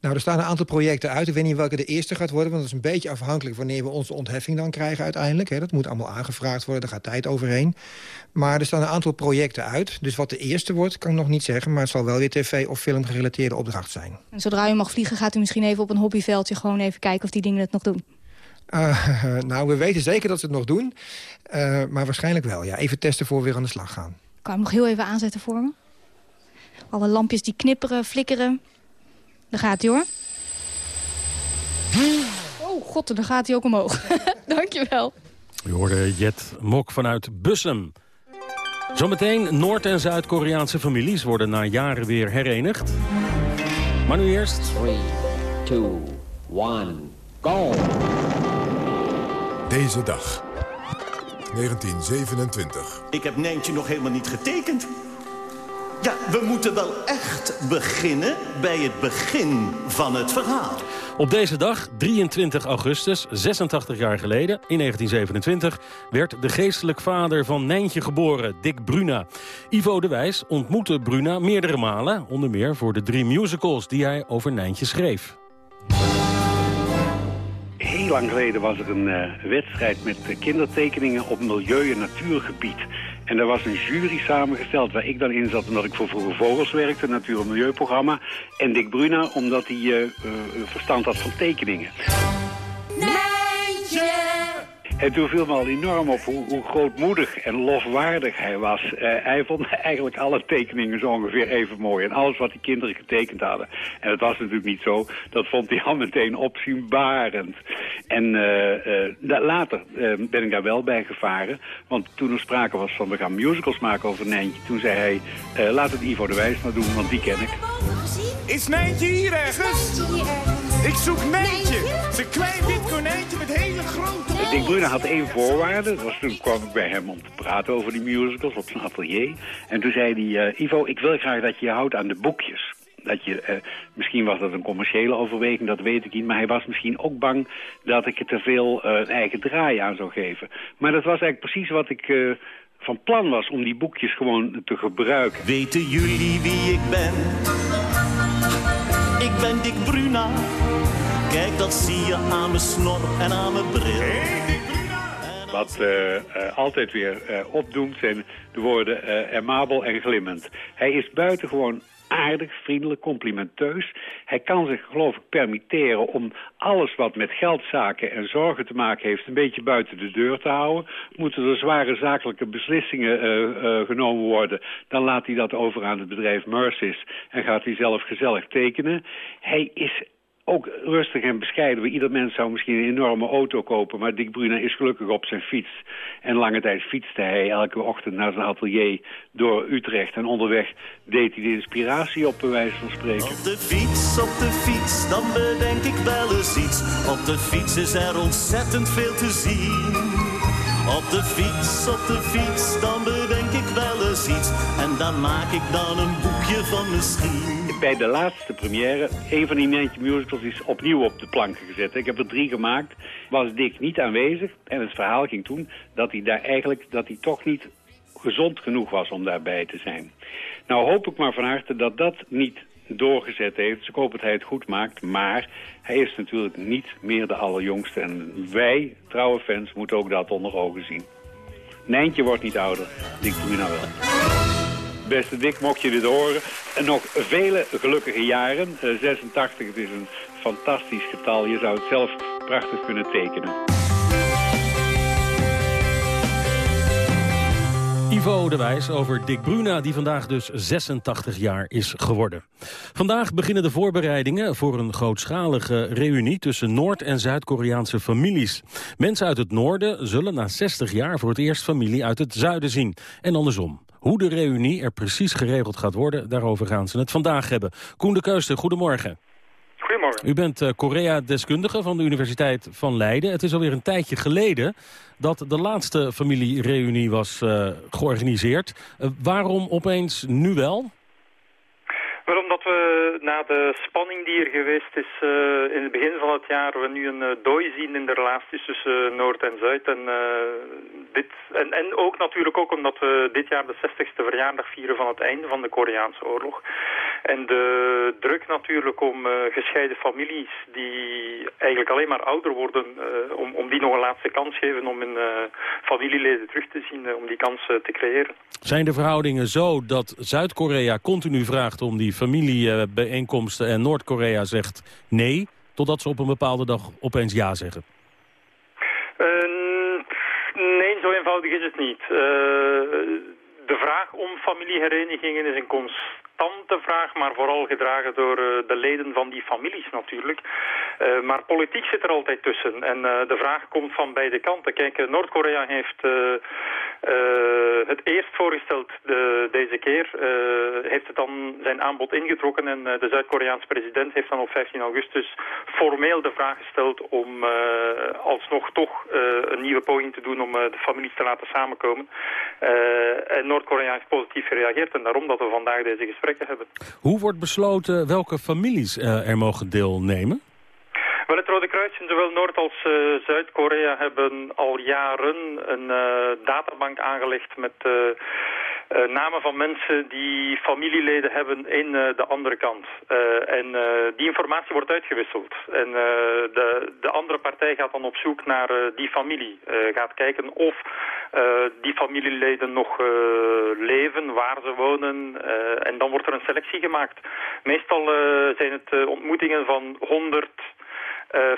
Nou, er staan een aantal projecten uit. Ik weet niet welke de eerste gaat worden, want dat is een beetje afhankelijk wanneer we onze ontheffing dan krijgen uiteindelijk. Hè. Dat moet allemaal aangevraagd worden, daar gaat tijd overheen. Maar er staan een aantal projecten uit. Dus wat de eerste wordt, kan ik nog niet zeggen, maar het zal wel weer tv- of filmgerelateerde opdracht zijn. En zodra u mag vliegen, gaat u misschien even op een hobbyveldje... gewoon even kijken of die dingen het nog doen. Eh, (laughs) nou, we weten zeker dat ze het nog doen, Eh, maar waarschijnlijk wel. Ja, even testen voor we weer aan de slag gaan. Kan je hem nog heel even aanzetten voor me? Alle lampjes die knipperen, flikkeren. Daar gaat hij hoor. Oh god, daar gaat hij ook omhoog. (laughs) Dankjewel. U hoorde Jet Mok vanuit Bussum. Zometeen Noord- en Zuid-Koreaanse families worden na jaren weer herenigd. Maar nu eerst... 3, 2, 1, go! Deze dag. 1927. Ik heb Nijntje nog helemaal niet getekend. Ja, we moeten wel echt beginnen bij het begin van het verhaal. Op deze dag, 23 augustus, 86 jaar geleden, in 1927... werd de geestelijk vader van Nijntje geboren, Dick Bruna. Ivo de Wijs ontmoette Bruna meerdere malen... onder meer voor de drie musicals die hij over Nijntje schreef. Heel lang geleden was er een eh, wedstrijd met eh, kindertekeningen op milieu- en natuurgebied. En er was een jury samengesteld waar ik dan in zat omdat ik voor Vroege Vogels werkte, een natuur- en milieuprogramma. En Dick Bruna omdat hij eh, verstand had van tekeningen. En toen viel me al enorm op hoe, hoe grootmoedig en lofwaardig hij was. Eh, hij vond (laughs) eigenlijk alle tekeningen zo ongeveer even mooi. En alles wat die kinderen getekend hadden. En dat was natuurlijk niet zo. Dat vond hij (laughs) al meteen opzienbarend. En eh, eh, later eh, ben ik daar wel bij gevaren. Want toen er sprake was van we gaan musicals maken over Nijntje. Toen zei hij, eh, laat het Ivo de Wijs maar doen, want die ken ik. Is Nijntje hier ergens? Ik zoek. Het is een klein wit konijntje met hele grote Dick Bruna had één voorwaarde. Dat was, toen kwam ik bij hem om te praten over die musicals op zijn atelier. En toen zei hij, eh, Ivo, ik wil graag dat je je houdt aan de boekjes. Dat je, eh, misschien was dat een commerciële overweging, dat weet ik niet. Maar hij was misschien ook bang dat ik er te veel eh, een eigen draai aan zou geven. Maar dat was eigenlijk precies wat ik eh, van plan was, om die boekjes gewoon te gebruiken. Weten jullie wie ik ben? Ik ben Dick Bruna. Kijk, dat zie je aan mijn snor en aan mijn bril. Wat eh, eh, altijd weer eh, opdoemt zijn de woorden amabel en glimmend. Hij is buitengewoon aardig, vriendelijk, complimenteus. Hij kan zich geloof ik permitteren om alles wat met geldzaken en zorgen te maken heeft... een beetje buiten de deur te houden. Moeten er zware zakelijke beslissingen eh, eh, genomen worden... dan laat hij dat over aan het bedrijf Mercis en gaat hij zelf gezellig tekenen. Hij is ook rustig en bescheiden. Ieder mens zou misschien een enorme auto kopen... maar Dick Bruna is gelukkig op zijn fiets. En lange tijd fietste hij elke ochtend naar zijn atelier door Utrecht. En onderweg deed hij de inspiratie op, bij wijze van spreken. Op de fiets, op de fiets, dan bedenk ik wel eens iets. Op de fiets is er ontzettend veel te zien. Op de fiets, op de fiets, dan bedenk ik wel eens iets. En dan maak ik dan een boekje van misschien. Bij de laatste première, een van die Nijntje musicals is opnieuw op de planken gezet. Ik heb er drie gemaakt, was Dick niet aanwezig. En het verhaal ging toen dat hij daar eigenlijk, dat hij toch niet gezond genoeg was om daarbij te zijn. Nou hoop ik maar van harte dat dat niet doorgezet heeft. Dus ik hoop dat hij het goed maakt. Maar hij is natuurlijk niet meer de allerjongste. En wij, trouwe fans, moeten ook dat onder ogen zien. Nijntje wordt niet ouder. Dick Bruna wel. Beste Dick, mocht je dit horen. En nog vele gelukkige jaren. Eh, 86, het is een fantastisch getal. Je zou het zelf prachtig kunnen tekenen. Ivo de Wijs over Dick Bruna, die vandaag dus 86 jaar is geworden. Vandaag beginnen de voorbereidingen voor een grootschalige reunie tussen Noord- en Zuid-Koreaanse families. Mensen uit het noorden zullen na 60 jaar voor het eerst familie uit het zuiden zien. En andersom. Hoe de reunie er precies geregeld gaat worden, daarover gaan ze het vandaag hebben. Koen de Keuster, goedemorgen. U bent uh, Korea-deskundige van de Universiteit van Leiden. Het is alweer een tijdje geleden dat de laatste familiereunie was uh, georganiseerd. Uh, waarom opeens nu wel? We na de spanning die er geweest is uh, in het begin van het jaar... we nu een uh, dooi zien in de relaties tussen Noord en Zuid. En, dit, en, en ook natuurlijk ook omdat we dit jaar de 60ste verjaardag vieren van het einde van de Koreaanse oorlog. En de druk natuurlijk om gescheiden families die eigenlijk alleen maar ouder worden... om, om die nog een laatste kans geven om hun familieleden terug te zien, om die kans te creëren. Zijn de verhoudingen zo dat Zuid-Korea continu vraagt om die familiebijeenkomsten en Noord-Korea zegt nee, totdat ze op een bepaalde dag opeens ja zeggen? Uh, nee, zo eenvoudig is het niet. Uh, de vraag om familieherenigingen is een constante vraag, maar vooral gedragen door uh, de leden van die families natuurlijk. Uh, maar politiek zit er altijd tussen en uh, de vraag komt van beide kanten. Kijk, Noord-Korea heeft het eerst voorgesteld de, deze keer, heeft het dan zijn aanbod ingetrokken en de Zuid-Koreaanse president heeft dan op 15 augustus formeel de vraag gesteld om alsnog toch een nieuwe poging te doen om de families te laten samenkomen. en Noord-Korea heeft positief gereageerd en daarom dat we vandaag deze gesprekken hebben. Hoe wordt besloten welke families uh, er mogen deelnemen? Wel, het Rode Kruis in zowel Noord- als uh, Zuid-Korea hebben al jaren een uh, databank aangelegd met uh, namen van mensen die familieleden hebben in de andere kant. en die informatie wordt uitgewisseld. En de, de andere partij gaat dan op zoek naar die familie. gaat kijken of die familieleden nog leven, waar ze wonen. en dan wordt er een selectie gemaakt. Meestal zijn het ontmoetingen van 100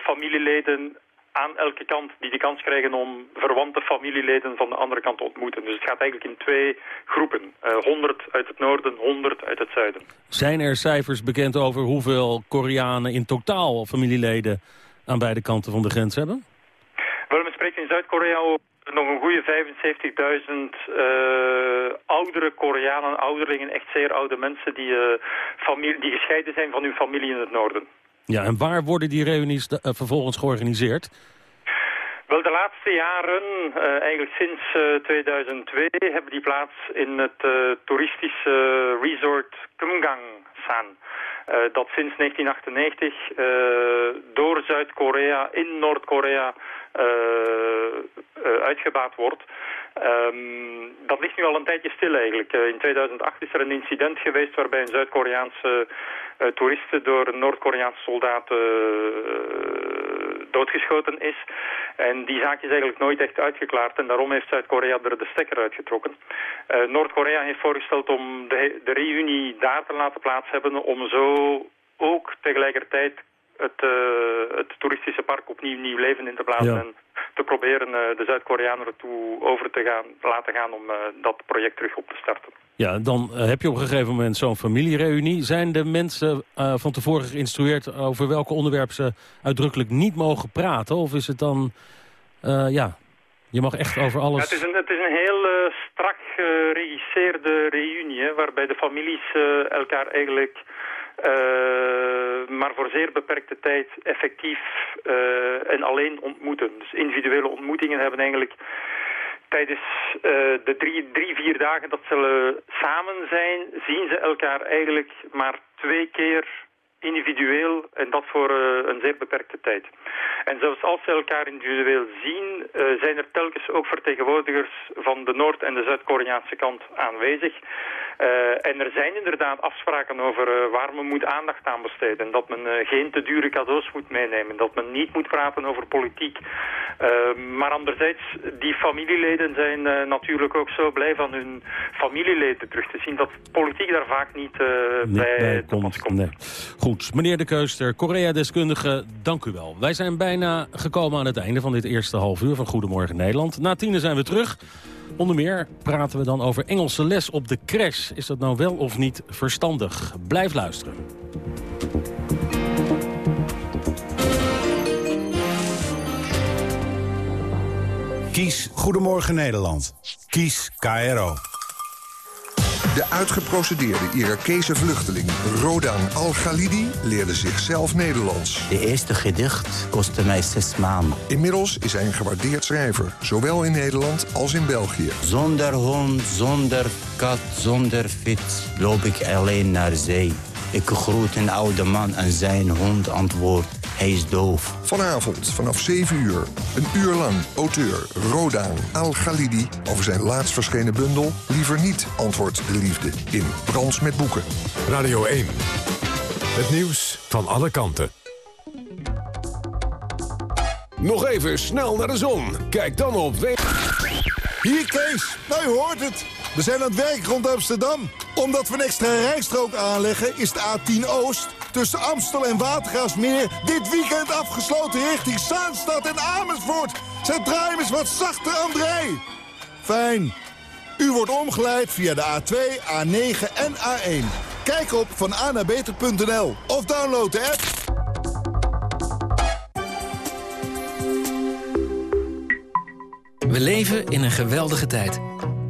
familieleden aan elke kant die de kans krijgen om verwante familieleden van de andere kant te ontmoeten. Dus het gaat eigenlijk in twee groepen. Uh, 100 uit het noorden, 100 uit het zuiden. Zijn er cijfers bekend over hoeveel Koreanen in totaal familieleden aan beide kanten van de grens hebben? Wel, we spreken in Zuid-Korea nog een goede 75.000 uh, oudere Koreanen, ouderlingen, echt zeer oude mensen die, uh, familie, die gescheiden zijn van hun familie in het noorden. Ja, en waar worden die reunies uh, vervolgens georganiseerd? Wel, de laatste jaren, uh, eigenlijk sinds uh, 2002, hebben die plaats in het toeristische resort Kumgang-san. Dat sinds 1998 door Zuid-Korea in Noord-Korea uitgebaat wordt. Um, dat ligt nu al een tijdje stil eigenlijk. In 2008 is er een incident geweest waarbij een Zuid-Koreaanse uh, toeriste door Noord-Koreaanse soldaat uh, doodgeschoten is. En die zaak is eigenlijk nooit echt uitgeklaard en daarom heeft Zuid-Korea er de stekker uitgetrokken. Noord-Korea heeft voorgesteld om de, de reunie daar te laten plaats hebben om zo ook tegelijkertijd het, uh, het toeristische park opnieuw nieuw leven in te blazen. Ja. En te proberen uh, de Zuid-Koreanen ertoe over te gaan, laten gaan om uh, dat project terug op te starten. Ja, dan heb je op een gegeven moment zo'n familiereunie. Zijn de mensen van tevoren geïnstrueerd over welke onderwerpen ze uitdrukkelijk niet mogen praten? Of is het dan, ja, je mag echt over alles... Ja, het, is een, het is een heel strak geregisseerde reunie, hè, waarbij de families elkaar eigenlijk... Uh, maar voor zeer beperkte tijd effectief uh, en alleen ontmoeten. Dus individuele ontmoetingen hebben eigenlijk tijdens uh, de drie, drie, vier dagen dat ze samen zijn, zien ze elkaar eigenlijk maar twee keer individueel en dat voor uh, een zeer beperkte tijd. En zelfs als ze elkaar individueel zien, uh, zijn er telkens ook vertegenwoordigers van de Noord- en de Zuid-Koreaanse kant aanwezig. Uh, en er zijn inderdaad afspraken over waar men moet aandacht aan besteden. Dat men geen te dure cadeaus moet meenemen. Dat men niet moet praten over politiek. maar anderzijds, die familieleden zijn natuurlijk ook zo blij van hun familieleden terug te zien. Dat politiek daar vaak niet, bij, komt. komt. Nee. Meneer De Keuster, Korea-deskundige, dank u wel. Wij zijn bijna gekomen aan het einde van dit eerste half uur van Goedemorgen Nederland. Na tienen zijn we terug. Onder meer praten we dan over Engelse les op de crash. Is dat nou wel of niet verstandig? Blijf luisteren. Kies Goedemorgen Nederland. Kies KRO. De uitgeprocedeerde Irakese vluchteling Rodan Al-Ghalidi leerde zichzelf Nederlands. De eerste gedicht kostte mij zes maanden. Inmiddels is hij een gewaardeerd schrijver, zowel in Nederland als in België. Zonder hond, zonder kat, zonder fiets loop ik alleen naar zee. Ik groet een oude man en zijn hond antwoordt. Hij is doof. Vanavond vanaf 7 uur. Een uur lang auteur Rodan Al-Ghalidi over zijn laatst verschenen bundel... Liever niet, antwoordt de liefde in Brans met Boeken. Radio 1. Het nieuws van alle kanten. Nog even snel naar de zon. Kijk dan op... Hier Kees, nou je hoort het. We zijn aan het werk rond Amsterdam. Omdat we een extra rijstrook aanleggen is de A10 Oost tussen Amstel en Watergraafsmeer dit weekend afgesloten richting Zaanstad en Amersfoort. Zet draai eens wat zachter, André. Fijn. U wordt omgeleid via de A2, A9 en A1. Kijk op vananabeter.nl of download de app. We leven in een geweldige tijd.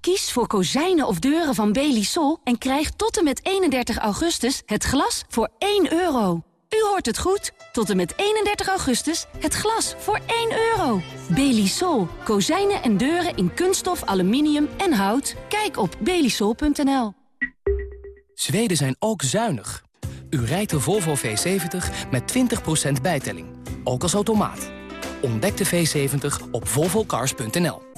Kies voor kozijnen of deuren van Belisol en krijg tot en met 31 augustus het glas voor 1 euro. U hoort het goed. Tot en met 31 augustus het glas voor 1 euro. Belisol. Kozijnen en deuren in kunststof, aluminium en hout. Kijk op belisol.nl. Zweden zijn ook zuinig. U rijdt de Volvo V70 met 20% bijtelling. Ook als automaat. Ontdek de V70 op volvocars.nl.